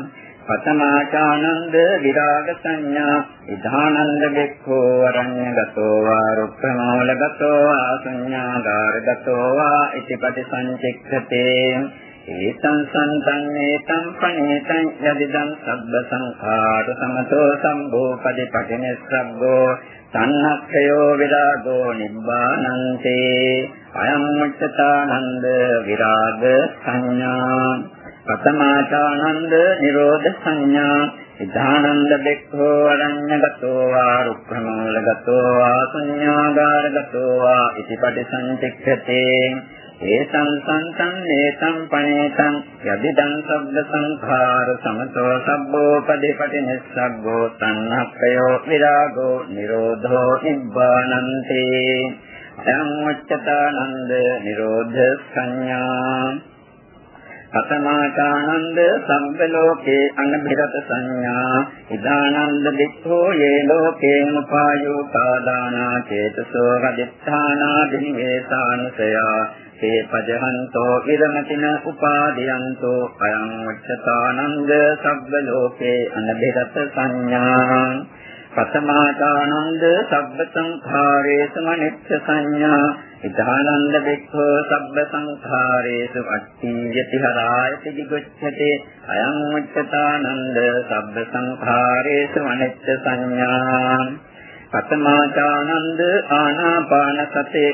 පතමාචානන්ද විරාග සංඥා ඉධානන්ද බෙක්ඛෝ අරඤ්‍යගතෝ වා රුක්ඛමූලගතෝ ආසඤ්ඤාගාරගතෝ වා ඉතිපටි සංචික්ඛතේ ඒතං සන්තං ඒතං පනේතං යදිදං සබ්බ සංඛාර සමතෝ සම්භෝ පදිපටිනිස්සග්ගෝ සන්නක්ඛයෝ විරාගෝ නිබ්බානන්තේ අයං මුච්චතානන්ද විරාග සංඥා පතමාචානන්ද නිරෝධ සංඥා ඉදානන්ද බෙක්ඛෝ අරඤ්‍යගතෝ වා රුක්ඛමූලගතෝ වා ශුඤ්ඤාගාරගතෝ වා ඉතිපටි සංචික්ඛතේ ඒතං සන්තං ඒතං පනේතං යදිදං සබ්බ සංඛාර සමතෝ සබ්බෝ පදේපටි නිස්සග්ගෝ තණ්හක්ඛයෝ විරාගෝ නිරෝධෝ නිබ්බානන්ති. අයං වච්චතානන්ද නිරෝධ සංඥා. අතමාචානන්ද සම්බ ලෝකේ අනබිරත සංඥා. ඉදානන්ද වික්ඛෝ යේ ලෝකේ උපායෝ පාදානා චේතසෝ රදිත්තානා දිනිවේසානුසයා තේ පජහන්තෝ ඉරමතින උපාදීයන්තෝ අයං වච්චතානන්ද සබ්බ ලෝකේ අනබිරත සංඥා. පතමාදානන්ද සබ්බ සංඛාරේසු අනිච්ච සංඥා ඉදානන්ද බික්ඛෝ සබ්බ සංඛාරේසු අට්ඨියති හරායති දිගොච්ඡති අයං උච්චතානන්ද සබ්බ සංඛාරේසු අනිච්ච සංඥා පතමාදානන්ද ආනාපාන සතේ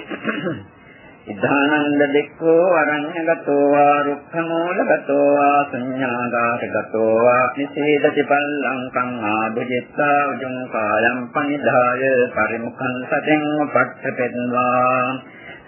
ඉදානන්ද දෙක්ඛෝ අරඤ්‍යගතෝ වා රුක්ඛමූලගතෝ වා සංඥාගාරගතෝ වා නිසේදති පල්ලංකං ආභිජිත්තා උජුං කායම් පනිදාය පරිමුඛං සතෙන් පට්ඨපෙන්වා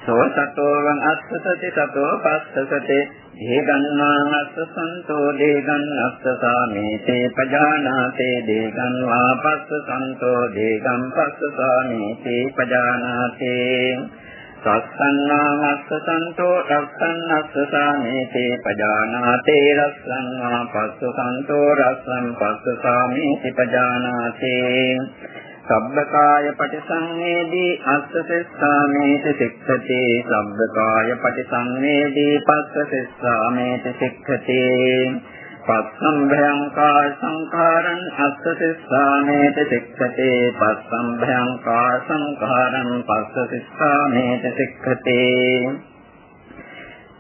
සෝ සතෝ වං අස්සසති සතෝ පස්සසති. දේගන්වාං අස්ස සන්තෝ දේගන් අස්ස සාමේතේ පජානාතේ දේගන් වා පස්ස සන්තෝ දේගම් පස්ස සාමේතේ පජානාතේ. සස්සන්නාස්ස සන්තෝ රස්සන්නස්ස සාමේතේ පජානාතේ රස්සන්නා පස්ස සන්තෝ රස්සන් පස්ස සාමේති පජානාතේ සබ්බකාය පටිසංවේදී අස්ස සෙස්සාමේති සික්ඛති සබ්බකාය පටිසංවේදී පස්ස සෙස්සාමේති සික්ඛති පස්සම්භයං කාය සංඛාරං අස්ස සිස්සාමේත සික්ඛතේ පස්සම්භයං කාය සංඛාරං පස්ස සිස්සාමේත සික්ඛතේ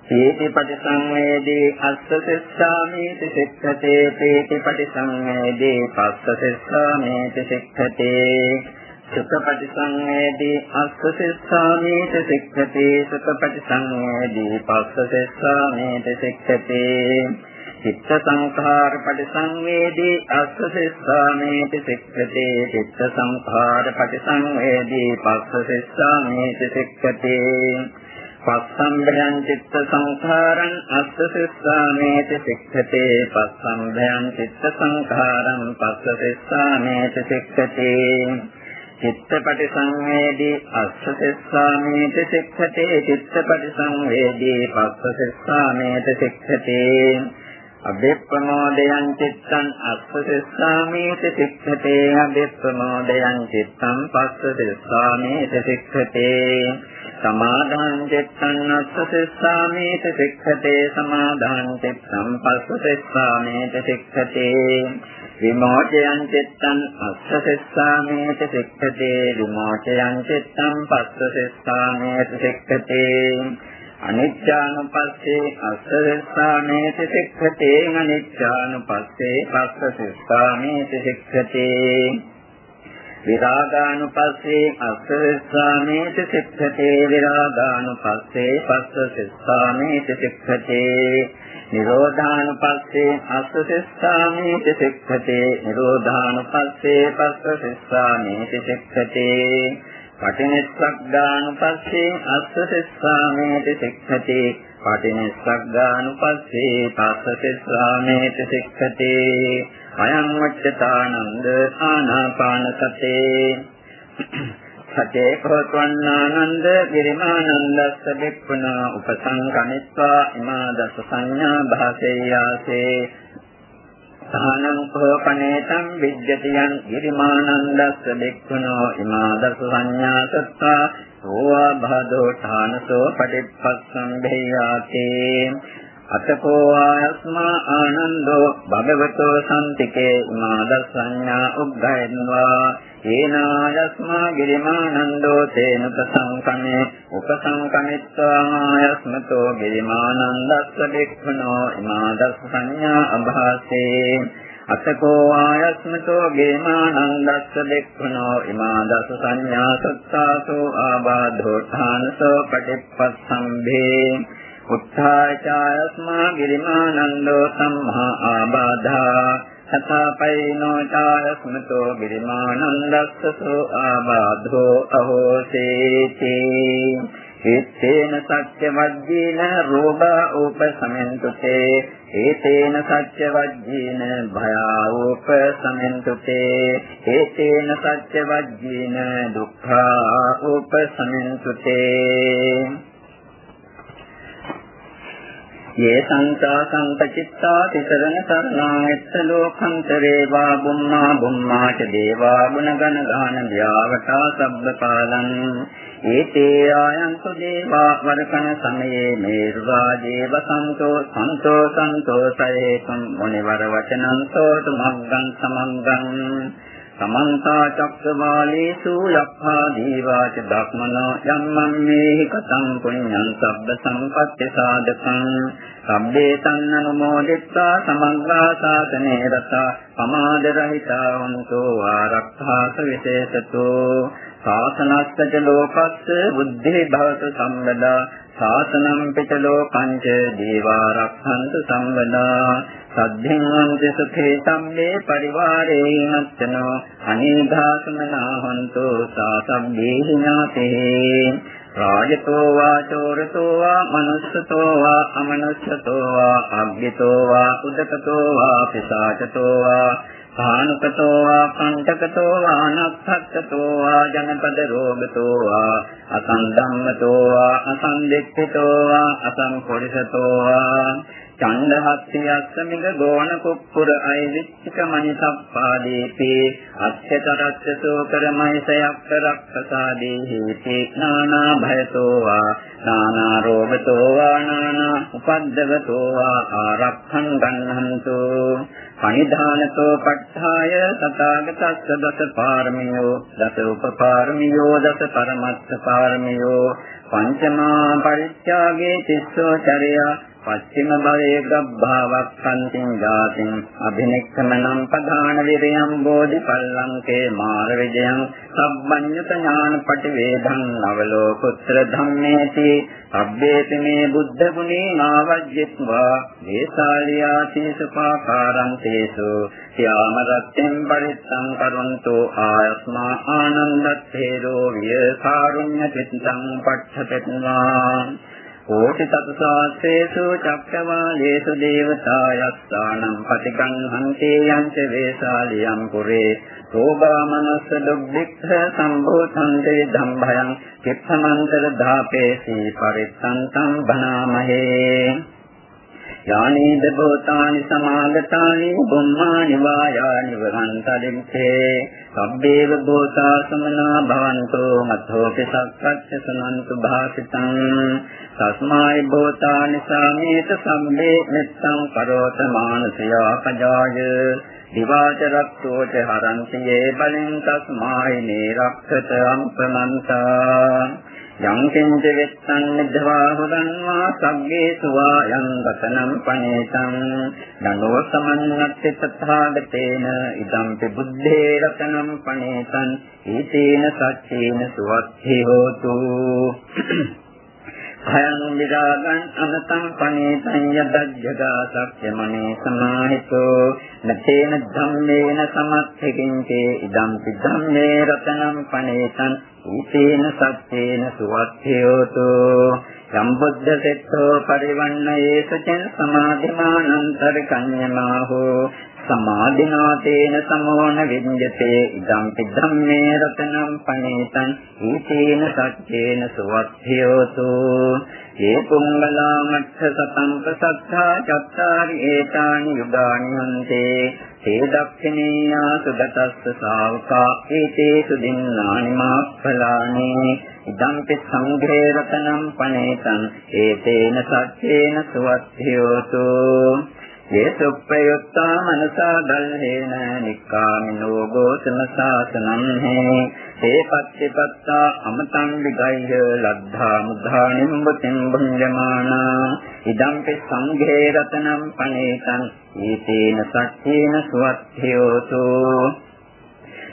තේති පටිසංවේදී අස්ස සිස්සාමේත සික්ඛතේ තේති පටිසංවේදී පස්ස සිස්සාමේත සික්ඛතේ සුඛපටිසංවේදී අස්ස සිස්සාමේත සික්ඛතේ සුඛපටිසංවේදී පස්ස සිස්සාමේත සික්ඛතේ චිත්ත සංඛාර පරිසංවේදී අස්ස සිස්සාමේති සික්ඛතේ චිත්ත සංඛාර පරිසංවේදී පස්ස සිස්සාමේති සික්ඛතේ පස්සම්බයං චිත්ත සංඛාරං අස්ස සිස්සාමේති සික්ඛතේ පස්සම්බයං චිත්ත සංඛාරං පස්ස සිස්සාමේති සික්ඛතේ චිත්තපටි සංවේදී අස්ස සිස්සාමේති සික්ඛතේ චිත්තපටි සංවේදී පස්ස සිස්සාමේති සික්ඛතේ අබ්බෙප්පමෝදයං චිත්තං අස්සසෙස්සාමේත සික්ඛතේ අබ්බෙප්පමෝදයං චිත්තං පස්සසෙස්සාමේත සික්ඛතේ සමාදාං චිත්තං අස්සසෙස්සාමේත සික්ඛතේ සමාදාං චිත්තං පස්සසෙස්සාමේත සික්ඛතේ විමෝචයං චිත්තං අස්සසෙස්සාමේත සික්ඛතේ විමෝචයං චිත්තං පස්සසෙස්සාමේත සික්ඛතේ අනිච්චානුපස්සේ අස්සසාමේති සික්ඛතේ අනිච්චානුපස්සේ පස්සසාමේති සික්ඛතේ විරාගානුපස්සේ අස්සසාමේති සික්ඛතේ විරාගානුපස්සේ පස්සසාමේති සික්ඛතේ නිරෝධානුපස්සේ අස්සසාමේති සික්ඛතේ නිරෝධානුපස්සේ පස්සසාමේති සික්ඛතේ පටිනිස්සග්ගානුපස්සේ අස්සසෙස්සාමේති සික්ඛති. පටිනිස්සග්ගානුපස්සේ පස්සසෙස්සාමේති සික්ඛති. අයං වච්චතානන්ද ආනාපාන සතේ සතේ කෝත්වන්නානන්ද ගිරිමානන්දස්ස බික්ඛුනා උපසංකමිත්වා ඉමා දස සංඥා භාසෙයාසේ සානං කෝපනේතං විජ්ජති යං ගිරිමානන්දස්ස බික්ඛුනෝ ඉමාදස සංඥාසත්තා ඕවා භාදෝ ඨානසෝ පටිප්පස්සම් භේයාති අතකෝ ආයස්මා ආනන්දෝ භගවතෝ සම්තිකේ ඉමාදස් සංඥා උග්ගයන්වා ඒනායස්මා ගිරිමානන්දෝ තේන ප්‍රසංකමේ උපසංකමිත්වා යස්මතෝ ගිරිමානන්දස්ස බික්ඛුනෝ ඉමාදස් සංඥා අභාසේ අතකෝ ආයස්මතෝ ගිරිමානන්දස්ස බික්ඛුනෝ ඉමාදස් සංඥා සත්තාසෝ ආබාධෝ ඨානසෝ පටිප්පස්සම්භේ උත්ථාචායස්මා ගිරිමානන්දෝ සම්මා ආබාධා සතාපයිනෝ චායස්මතෝ ගිරිමානන්දස්සසෝ ආබාධෝ අහෝසේති. ඒතේන සත්‍ය වජ්ජේන රෝගා උපසමෙන්තුතේ. ඒතේන සත්‍ය වජ්ජේන භයා උපසමෙන්තුතේ. ඒතේන සත්‍ය වජ්ජේන දුක්ඛා උපසමෙන්තුතේ. යේ සංසා සංකචිත්තා තිසරණ සරණායත්ත ලෝකන්තරේ වා බුම්මා බුම්මාච දේවා ගුණගන ගාන ව්‍යාවටා සබ්බ පාලං. ඒතේ ආයන්තු දේවා වරකන සමයේ මේර්වා දේව සන්තෝ සන්තෝ සන්තෝසයේතුම් මොනිවර වචනං සෝතු මග්ගං සමග්ගං සමන්ත චක්කවාලේසු යක්ඛා දීවාච ධක්මනෝ යම්මං මේහි කතං පුඤ්ඤං සබ්බ සම්පත්ති සාධකං. සම්බේ තන්නනුමෝදිත්වා සමග්ගා සාසනේ රතා පමාද රහිතා වන්තෝ ආරක්ඛාස විශේෂතෝ. සාසනස්සච ලෝකස්ස බුද්ධි භවතු සම්බදා සාසනම් පිට ලෝකංච දීවාරක්ඛන්තු සම්බදා සද්ධින්වන්ත සුඛේ සම්මේ පරිවාරේ නත්තනෝ අනේධාසමනා හොන්තෝ සාසම්බේ ඥාතේ රාජතෝ වා චෝරතෝ වා මනුස්සතෝ වා අමනුස්සතෝ වා අග්ගිතෝ වා උදකතෝ වා පිසාචතෝ වා පානකතෝ වා කණ්ඨකතෝ වා නක්ඛත්තෝ වා ජනපද රෝගතෝ වා අසංධම්මතෝ වා අසංදෙක්ඛතෝ වා අසංකොරිසතෝ වා චණ්ඩහත්තියස්සමික ගෝණ කුප්පුර අයිවිච්චක මනිසප්පාදීපි අත්‍යතරච්ච සෝකරමයිසයක් රක්ඛසාදී හේති නානා භයතෝ වා නානා රෝගතෝ වා නානා උපද්දවතෝ වා ආරක්ඛං ගන්නහන්තු පනිධානතෝ ප ဋ ාය තථාගතස්ස දස පාරමියෝ දස උපපාරමියෝ දස පරමත්ත පාරමියෝ පංචමා පරිත්‍යාගේ තිස්සෝ චරයා පස්චිම භවයේ ගබ්භාවක්ඛන්තිං ජාතින් අභිනික්ඛමනම් පධාන විරයම් බෝධි පල්ලංකේ මාර විජයං සබ්බඤ්ඤත ඥාන පටිවේදං නවලෝකුත්‍ර ධම්මේති අබ්බේති මේ බුද්ධ ගුණේ නාවජ්ජත්වා දේශාලියාති සුපාකාරං තේසු ත්‍යාම රත්ත්‍ෙන් පරිත්තං කරන්තෝ ආයස්මා ආනන්දත්තේරෝ විය කාරුණ්‍ය චිත්තං පච්ඡපෙත්වා කෝටි තත්සාසේසු චක්කවාලේසු දේවතා යස්සානම් පටිකං හන්තේ යංච වේසාලියම් පුරේ සෝභා මනස දුක්ඛ සම්භූතන්තේ ධම්භයං කිප්පමන්තර ධාපේසි පරිත්තන්තං බනාමහේ යානේද භූතානි සමාගතානි බුම්මානි වායානි වහන්තරිත්තේ සබ්බේව භූතා සමනා භවන්තෝ මතෝපි සක්කච්ඡ සනන්තු භාසිතං තස්මායි භූතානි සාමේත සම්බේ මෙත්තං කරෝත මානසයා පජාය දිවාචරක්ඛෝච හරන්තියේ බලෙන් තස්මායි නේරක්ඛත අම්පමන්තා යං කිංච වෙත්තං නිද්ධවා හොදන්වා සග්ගේ සුවා යං ගතනම් පනේතං නනෝ සමන්නත් තථාගතේන ඉදම්පි බුද්ධේ රතනම් පනේතං ඊතේන සච්චේන සුවත්ථි හෝතු භයං විරාගං අනතං පනේතං යදජ්ජගා සක්්‍යමනේ සමාහිතෝ නතේන ධම්මේන සමත්ථකින්චේ ඉදම් ධම්මේ රතනම් පනේතං ඊතේන සත්‍යේන සුවත්ථයෝතු යම් බුද්ධ සෙත්තෝ පරිවන්නයේ සචෙන් සමාධිමානන්තර කඤ්ඤමාහෝ සමාධිනාතේන සමෝන විඤ්ඤතේ ඉදම් ධම්මේ රතනම් පනේතං ඊතේන සත්‍යේන සුවත්ථයෝතු. ඒ පුංගලා මත්ථ සතම්ප සත්තා චත්තාරි ඒතානි යුගානි හන්තේ තේ දක්ඛිනීයා සුගතස්ස ශාවකා ඒතේසු දින්නානි මාප්පලානි ඉදම්පි සංඝේ රතනම් පනේතං ඒතේන සත්‍යේන සුවත්ථයෝතු. යේසුප්පයුත්තා මනසා දල්හේන නික්කාමිනෝ ගෝසමසාසනං හේ. ඒ පත්තිපත්තා අමතං විගය්‍ය ලද්ධා මුද්ධා නිම්බතින් බුඤ්ජමානා ඉදම්පි සංඝේ රතනම් පනේතං. ඊතේන සච්චේන සුවත්ථයෝතු.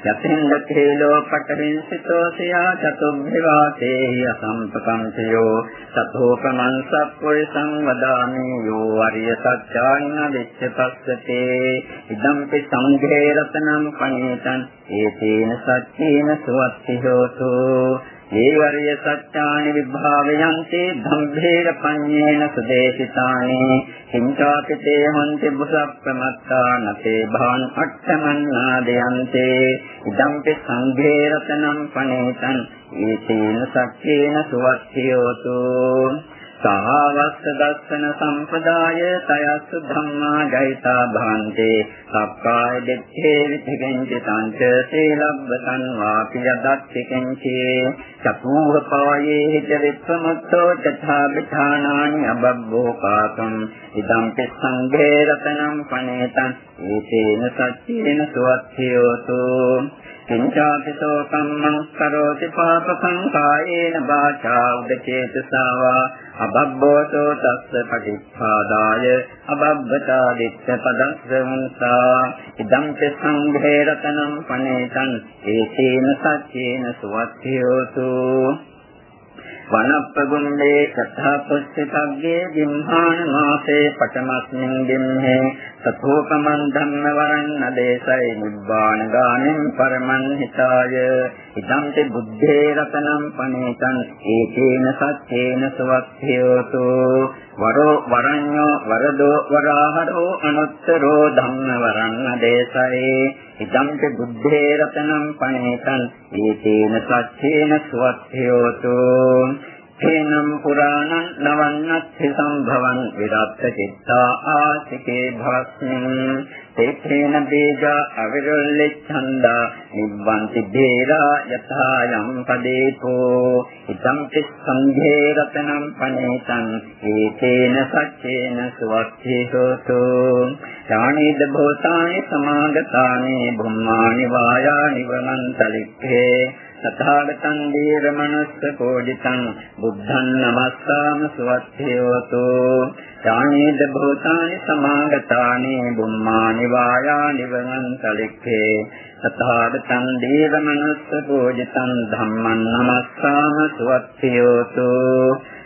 යතෙන් ලක්ඛේලෝ පඨවින් සිතෝසියා චතුබ්බිවාතේ අසම්පකංචයෝ සතෝපමං සප්පුරිසං වදාමි යෝ අරිය සත්‍යානින වෙච්ච පස්සතේ ඉදම්පි සංඝේ රතනම් පණේතං ඒතේන සච්චේන සුවත්ති හෝතු ඒ වරිය සත්‍යානි විභාවයන්තේ ධම්භේර පඤ්ඤේන සුදේශිතානි හිංකාපිතේ හොන්ති බුසප්පමත්තා නතේ භාන් අට්ඨමන්නාදයන්තේ ඉදම්පි සංඝේ රතනම් පනේතං ඒතේන සච්චේන සුවත්තියෝතු සහවස්ස දස්සන සම්පදාය තයස්ස ධම්මා ජෛතා භාන්තේ සක්කාය දෙච්ඡේ විතිකෙන්ච සංච සීලබ්බතං වාපි යදත්ති කෙන්චේ චතුහ පායේ හිත විප්පමත්තෝ තථා විධානානි අබබ්බෝ පාතං ඉදම්පි සංඝේ රතනම් පනේතං. ඒතේන සච්චේන සුවත්ථියෝතු. කිංචාපිතෝ කම්මං කරෝති පාපකං කායේන වාචා උදචේතසාවා අබබ්බෝතෝ තස්ස පටිච්ඡාදාය අබබ්බතා දිත්ත පදස්සංසා ඉදං ච සංඝේ රතනම් පනේතං ඒතේන සච්චේන සුවත්ථියෝතු වනප්පගුණේ කථා පුස්තකග්ගේ දිම්හාන මාසේ පඨමස්මින් දිම්හේ සතෝකමන් ධම්ම වරන්න දේශයි නිබ්බාන ගානෙන් පරමන් හිතාය ඉදම් තේ බුද්ධේ රතනම් පනේතං ඒකේන සත්‍යේන සවක්ඛයෝතු වරෝ වරඤ්ඤෝ වරදෝ වරාහරෝ අනුත්තරෝ ධම්ම වරන්න දේශයි ඉදම් තේ බුද්ධේ රතනම් පනේතං ඒකේන සත්‍යේන සවක්ඛයෝතු තේනම් පුරාණං නවන්නත් සම්භවං විරත් චිත්තා ආසිකේ භවස්මින් තේකේන බීජා අවිරල්ලෙච්ඡන්දා නිබ්බන්ති දේරා යථා යම් පදේතෝ ඉදං සංඝේ රතනම් පනේතං ඒකේන සච්චේන සුවක්ඛේ හෝතෝ ඥානීද භෝතානි සමාගතානි බුම්මානි වායානි වමන්තලික්ඛේ තථාගතං දීර මනස්ස කෝදිතං බුද්ධං නමස්සාම සුවත්ථයෝතු ඥානේද භූතානි සමාගතානි බුම්මානි වායානි වං සලික්ඛේ. තථාගතං දීර මනස්ස කෝදිතං ධම්මං නමස්සාම සුවත්ථයෝතු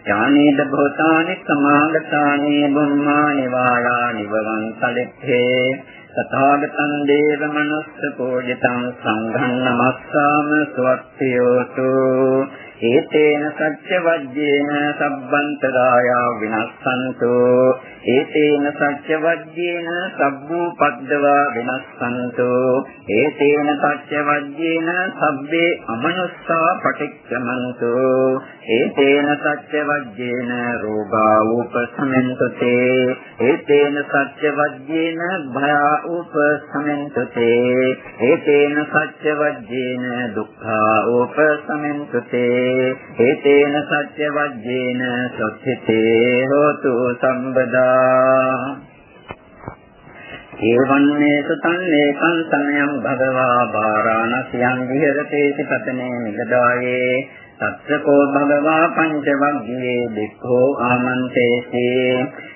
ඥානේද භූතානි සමාගතානි බුම්මානි වායානි වං සලික්ඛේ. තථාගතං දේව මනුස්ස පූජිතං සංඝං නමස්සාම සවත්තියෝතු ඒතේන සච්ච වජ්ජේන සබ්බන්තරායා විනස්සන්තු. ඒතේන සච්ච වජ්ජේන සබ්බූ පද්දවා විනස්සන්තු. ඒතේන සච්ච වජ්ජේන සබ්බේ අමනුස්සා පටිච්චමන්තු. ඒතේන සච්ච වජ්ජේන රෝගා උපසමෙන්තුතේ ඒතේන සච්ච වජ්ජේන භයා උපසමෙන්තුතේ ඒතේන සච්ච වජ්ජේන දුක්ඛා උපසමෙන්තුතේ ඒතේන සත්‍ය වජ්ජේන සොච්චිතේ හෝතු සම්බදා ඒවන්නේසු තන්නේකං සමයං භගවා බාරාණසියං විහෙරතේ සිපතනේ නිගදායේ තත්‍රකෝ භගවා පංචවග්ගයේ දික්ඛෝ ආමන්තේසේ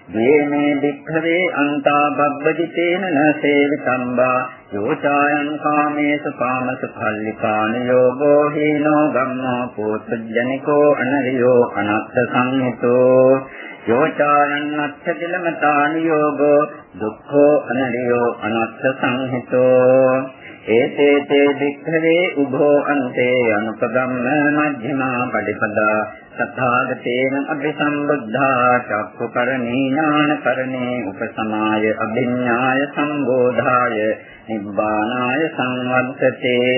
යේනේ දික්ඛවේ අන්තා බබ්බජිතේන නසේවිතම්බා යෝචායන් කාමේසු කාමසු පල්ලිකාන යෝගෝ හීනෝ ගම්මෝ පෝත්ජනිකෝ අනරියෝ අනත්ත සංහිතෝ යෝචායන් අත්ථ දිලමතාන යෝගෝ දුක්ඛෝ අනරියෝ අනත්ත සංහිතෝ ඒතේතේ වික්ඛවේ උභෝ අන්තේ අනුපගම්ම මජ්ක්‍ධිමා පටිපදා සත්‍ථාගතේන අභිසම්බුද්ධා චක්ඛුකරණී ඥානකරණේ උපසමාය අභිඥාය සම්බෝධාය නිබ්බානාය සංවත්තේ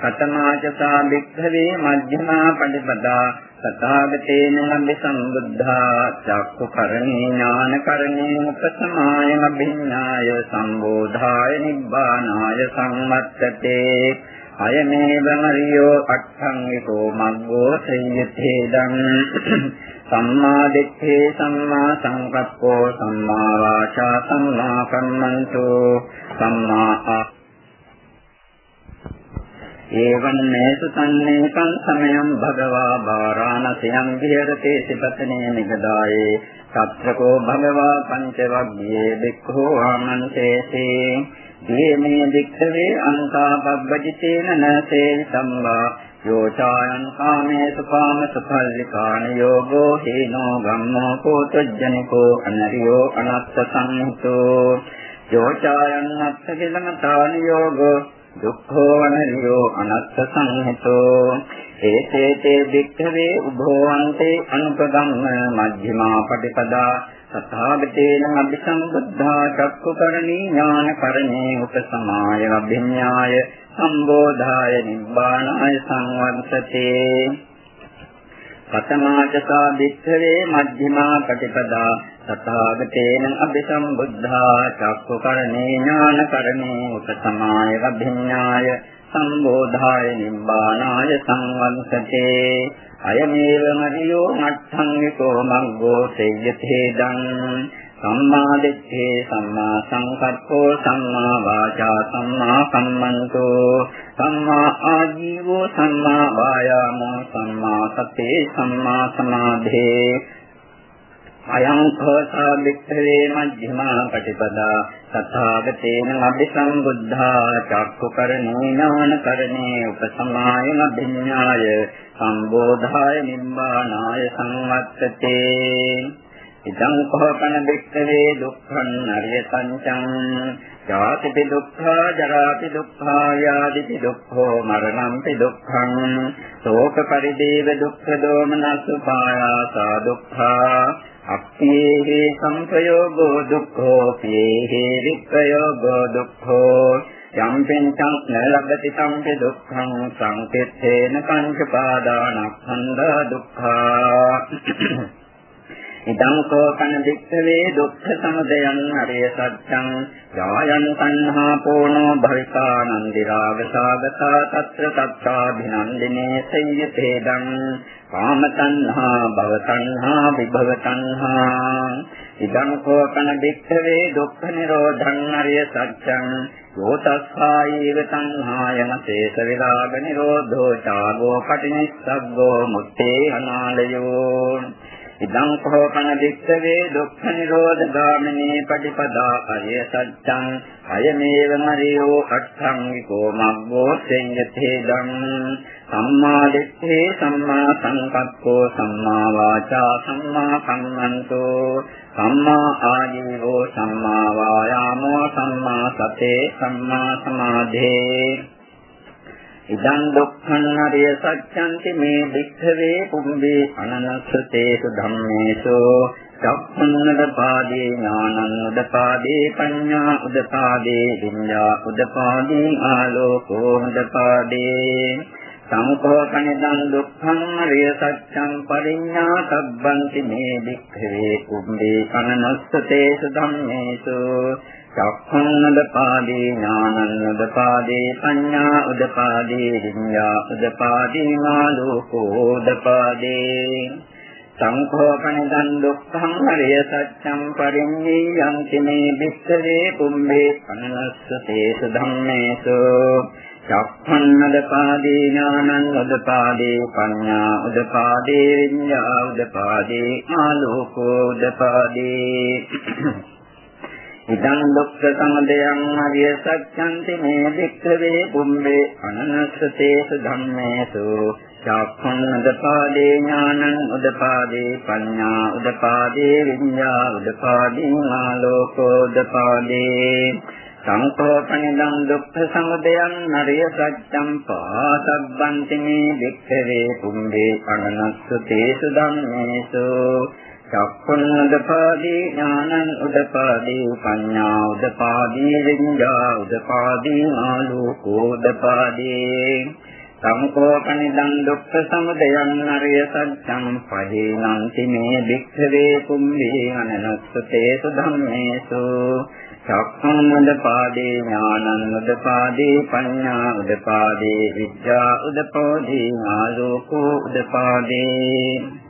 කතමාචසා භික්ඛවේ මජ්ක්‍ධිමා පටිපදා තථාගතේන අභිසම්බුද්ධා චක්ඛුකරණේ ඥානකරණේ උපසමාය අභිඥාය සම්බෝධාය නිබ්බානාය සංවත්තේ අයමේව මරියෝ අට්ඨංගිකෝ මග්ගෝ සේයතේදං සම්මා දිට්ඨේ සම්මා සංකප්පෝ සම්මා වාචා සම්මා කම්මන්තෝ සම්මා ඒවං මේසු සම්නේකං සමයං භගවා බාරාණසයං විහෙරතේ සිපතනේ නිගදායේ. සත්‍රකෝ භගවා පංචවග්ගයේ බික්ඛෝ ආමන්තේසේ දීමේ දික්ඛවේ අන්තා බබ්බජිතේන නසේ සම්බා යෝචායන් කාමේසු කාමසු පල්ලිකාන යෝගෝ හේනෝ ගම්මෝ කෝතජ්ජනිකෝ අනරියෝ අනත්ත සංහිතෝ යෝචායන් අත්ථ කිලමතාන යෝගෝ දුක්ඛෝ අනරියෝ අනත්ත සංහිතෝ ඒතේතේ වික්ඛවේ උභෝවන්තේ අනුපගම්ම මජ්ක්‍ධිමා පටිපදා සතාගතේන අභිසම්බුද්ධා චක්කුකරණී ඥානකරණේ උපසමාය අභිඥාය සම්බෝධාය නිබ්බානාය සංවර්ධතේ කතමාචසා වික්ඛවේ මජ්ක්‍ධිමා පටිපදා තථාගතේන අභිසම්බුද්ධා චක්ඛුකරණේ ඥානකරණේ උපසමාය අභිඥාය සම්බෝධාය නිබ්බානාය සංවන්සතේ අයමේව මරියෝ මට්ඨංගිකෝ මග්ගෝ සේයතේදං සම්මා දිට්ඨේ සම්මා සංකප්පෝ සම්මා වාචා සම්මා කම්මන්තෝ සම්මා ආජීවෝ සම්මා වායාමෝ සම්මා සතේ සම්මා සමාධේ අයං khෝසා වික්ඛවේ මජ්ක්‍ධිමා පටිපදා තථාගතේන අභිසම්බුද්ධා චක්ඛුකරණේ ඥානකරණේ උපසමාය අභිඥාය සම්බෝධාය නිම්බානාය සංවත්තතේ ඉදං කෝපන වික්ඛවේ දුක්ඛං අරිය සංචං ජාතිපි දුක්ඛා ජරාපි දුක්ඛා යාදිපි දුක්ඛෝ මරණම්පි දුක්ඛං ශෝක පරිදේව දුක්ඛ දෝමනසුපායාසා දුක්ඛා අප්පේහි සංපයෝගෝ දුක්ඛෝ පේහි වික්ඛයෝගෝ දුක්ඛෝ යම්පෙන් චං ලබ්ධති සම්පි දුක්ඛං සංකෙත්තේන පංච පාදානස්කන්ධ දුක්ඛා ඉදං කෝපන දික්ඛවේ දුක්ඛ සමුදයං අරිය සත්‍යං යායන් තණ්හා පෝනෝ භවිකානන්දි රාග සාගතා తත්‍ර තත්තාභිනන්දිනේ සය්‍යතේදං කාම තණ්හා භව තණ්හා විභව තණ්හා ඉදං කෝපන දික්ඛවේ දුක්ඛ නිරෝධං අරිය සත්‍යං යෝතස්සායේව තණ්හායන සේස විරාග නිරෝධෝ චාගෝ පටිනිස්සග්ගෝ මුත්තේ අනාලයෝ ඉදං කෝපන දික්ඛවේ දුක්ඛ නිරෝධ ගාමිනී පටිපදා අරිය සත්‍යං අයමේව මරියෝ අට්ඨංගිකෝ මග්ගෝ සෙය්‍යතේදං සම්මා දිට්ඨේ සම්මා සංකප්පෝ සම්මා වාචා සම්මා කම්මන්තෝ සම්මා ආජීවෝ සම්මා වායාමෝ සම්මා සතේ සම්මා සමාධේ ඉදං දුක්ඛං අරිය සත්‍යන්ති මේ වික්ඛවේ පුම්බේ අනනස්සතේසු ධම්මේසු. චක්ඛුන්නද පාදේ ඥානං උදපාදේ පඤ්ඤා උදපාදේ විඤ්ඤා උදපාදේ ආලෝකෝ උදපාදේ සංකෝපනිදං දුක්ඛං අරිය සත්‍යං පරිඤ්ඤා සබ්බන්ති මේ වික්ඛවේ පුම්බේ අනනස්සතේසු ධම්මේසු. චක්ඛුන්නදපාදී ඥානන්නදපාදී පඤ්ඤා උදපාදී විඤ්ඤා උදපාදී නාලෝකෝදපාදී සංඛෝපනිදං දුක්ඛං හරිය සත්‍යං පරිඤ්ඤයන්ති මේ විස්සවේ කුම්භේ අනනස්සතේසු ධම්මේසු චක්ඛන්නදපාදී ඥානන්නදපාදී පඤ්ඤා උදපාදී විඤ්ඤා උදපාදී ආලෝකෝදපාදී ඉදං දුක්ඛ සමුදයං අරිය සත්‍යන්ති මේ වික්ඛවේ පුම්බේ අනනස්සතේසු ධම්මේසු. චක්ඛුන්නදපාදේ ඥානං උදපාදේ පඤ්ඤා උදපාදේ විඤ්ඤා උදපාදේ ආලෝකෝ උදපාදේ. සංකෝපනිදං දුක්ඛ සමුදයං අරිය සත්‍යං පාසබ්බන්ති මේ වික්ඛවේ පුම්බේ අනනස්සතේසු ධම්මේසු. චක්ඛුන්නදපාදී ඥානං උදපාදී පඤ්ඤා උදපාදී විඤ්ඤා උදපාදී ආලෝකෝ උදපාදී සම්කෝපනිදං දුක්ඛ සමුදයං අරිය සත්‍යං පහේනන්ති මේ වික්ඛවේ කුම්භේ අනනස්සතේසු ධම්මේසු චක්ඛුන්නදපාදී ඥානං උදපාදී පඤ්ඤා උදපාදී විද්‍යා උදපාදී ආලෝකෝ උදපාදී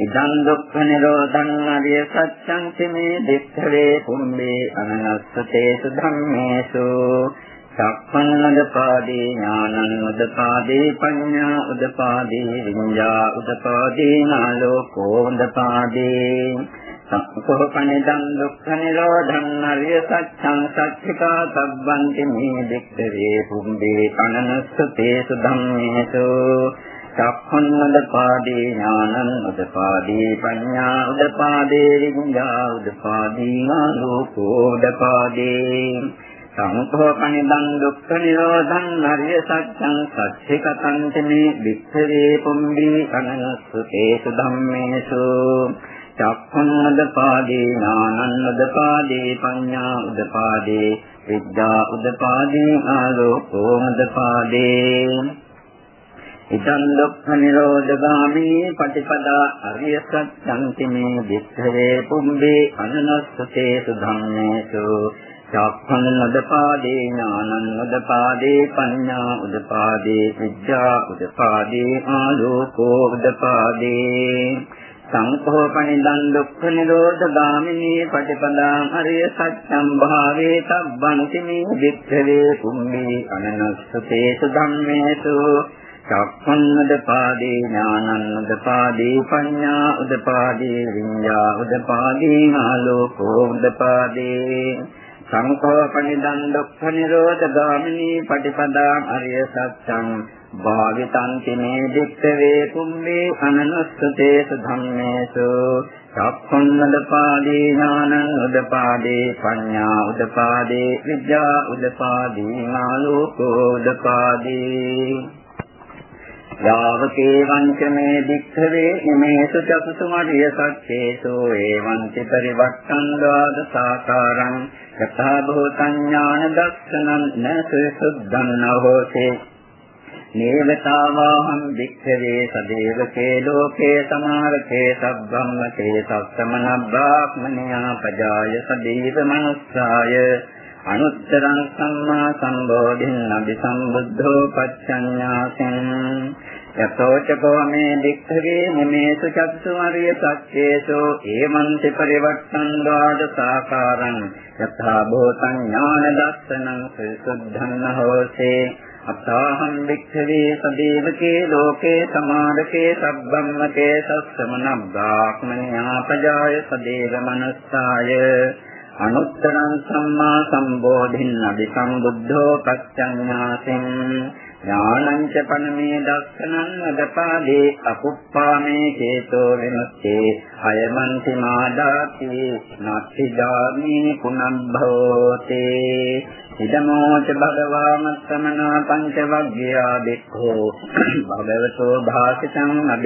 ඉදං දුක්ඛ නිරෝධං අරිය සත්‍යං තිමේ දික්ඛවේ කුම්බේ අනනස්සතේසු ධම්මේසු. සක්ඛන්නදපාදී ඥානං උදපාදී පඤ්ඤා උදපාදී විඤ්ඤා උදපාදී නාලෝකෝ උදපාදී. සක්ඛෝ පනිදං දුක්ඛ නිරෝධං අරිය සත්‍යං සච්චිකා සබ්බන්ති මේ දික්ඛවේ කුම්බේ අනනස්සතේසු ධම්මේසු. චක්ඛුන්නදපාදී ඥානං උදපාදී පඤ්ඤා උදපාදී විඤ්ඤා උදපාදී ආලෝකෝ උදපාදී සංඛෝපනිදං දුක්ඛ නිරෝධං අරිය සත්‍යං සච්චිකතං තමේ වික්ඛවේ පුම්බී අනනස්සතේසු ධම්මේසු චක්ඛුන්නදපාදී ඥානං උදපාදී පඤ්ඤා උදපාදී විද්‍යා උදපාදී ආලෝකෝ උදපාදී ඉදං දුක්ඛ නිරෝධගාමී පටිපදා අරිය සත්‍යං තිමේ වික්ඛවේ පුම්බේ අනනස්සතේසු ධම්මේසු චක්ඛං උදපාදේ ඥානං උදපාදේ පඤ්ඤා උදපාදේ විද්‍යා උදපාදේ ආලෝකෝ උදපාදේ. සංකෝපනිදං දුක්ඛ නිරෝධ ගාමිනී පටිපදා අරිය සත්‍යං භාවේ තබ්බන්ති මේ වික්ඛවේ පුම්බේ අනනස්සතේසු ධම්මේසු චක්ඛන්නද පාදේ ඥානන්නද පාදේ පඤ්ඤා උද පාදේ විඤ්ඤා උද පාදේ ආලෝකෝ උද පාදේ සංකෝපනිදං දුක්ඛ නිරෝධ ගාමිනී පටිපදා අරිය සත්‍යං භාවිතන්ති මේ දික්ඛවේ කුම්මේ අනනස්සතේසු ධම්මේසු චක්ඛන්නද පාදේ ඥානං උද පාදේ පඤ්ඤා උද පාදේ විද්‍යා උද පාදේ ආලෝකෝ උද පාදේ යාවකේ වංචමේ දික්ඛවේ ඉමේසු චතුසු මරිය සච්චේසු ඒවන්ති පරිවත්තං දාද සාකාරං යථා භූතං ඥාන දස්සනං නස සුද්ධං නහෝසේ නේවතාවාහං වික්ඛවේ සදේවකේ ලෝකේ සමාරකේ සබ්බම්මකේ සස්සමන බ්‍රාහ්මණයා පජාය සදේව මනුස්සාය. අනුත්තරං සම්මා සම්බෝධින් නබි සම්බුද්ධෝ පච්චඤ්ඤාසං යතෝචකෝ මේ දික්ඛවේ මුමේසු චක්සු අරිය සත්‍යේසෝ ඒමන්ති පරිවට්ටං වාද සාකාරං යථා භූතං ඥාන දස්සනං සුද්ධං හෝසේ අත්තාහං වික්ඛවේ සදේවකේ ලෝකේ සමාදකේ සබ්බම්මකේ සස්සමන බ්‍රාහ්මණයා පජාය සදේව මනස්සාය. අනුත්තරං සම්මා සම්බෝධින් අபிසම්බුද්ධෝ පච්චඤ්ඤාසෙන් ඥානං ච පනමේ දස්සනං අදපාදේ අකුප්පාමේ චේතෝ විමුක්තේ. අයමන්ති මාදාති නත්ති ධාමී පුනබ්බෝතේ. ඉදමෝච භගවාමස්සමනා පංචවග්ගයා දෙක්ඛෝ භගවතෝ භාසිතං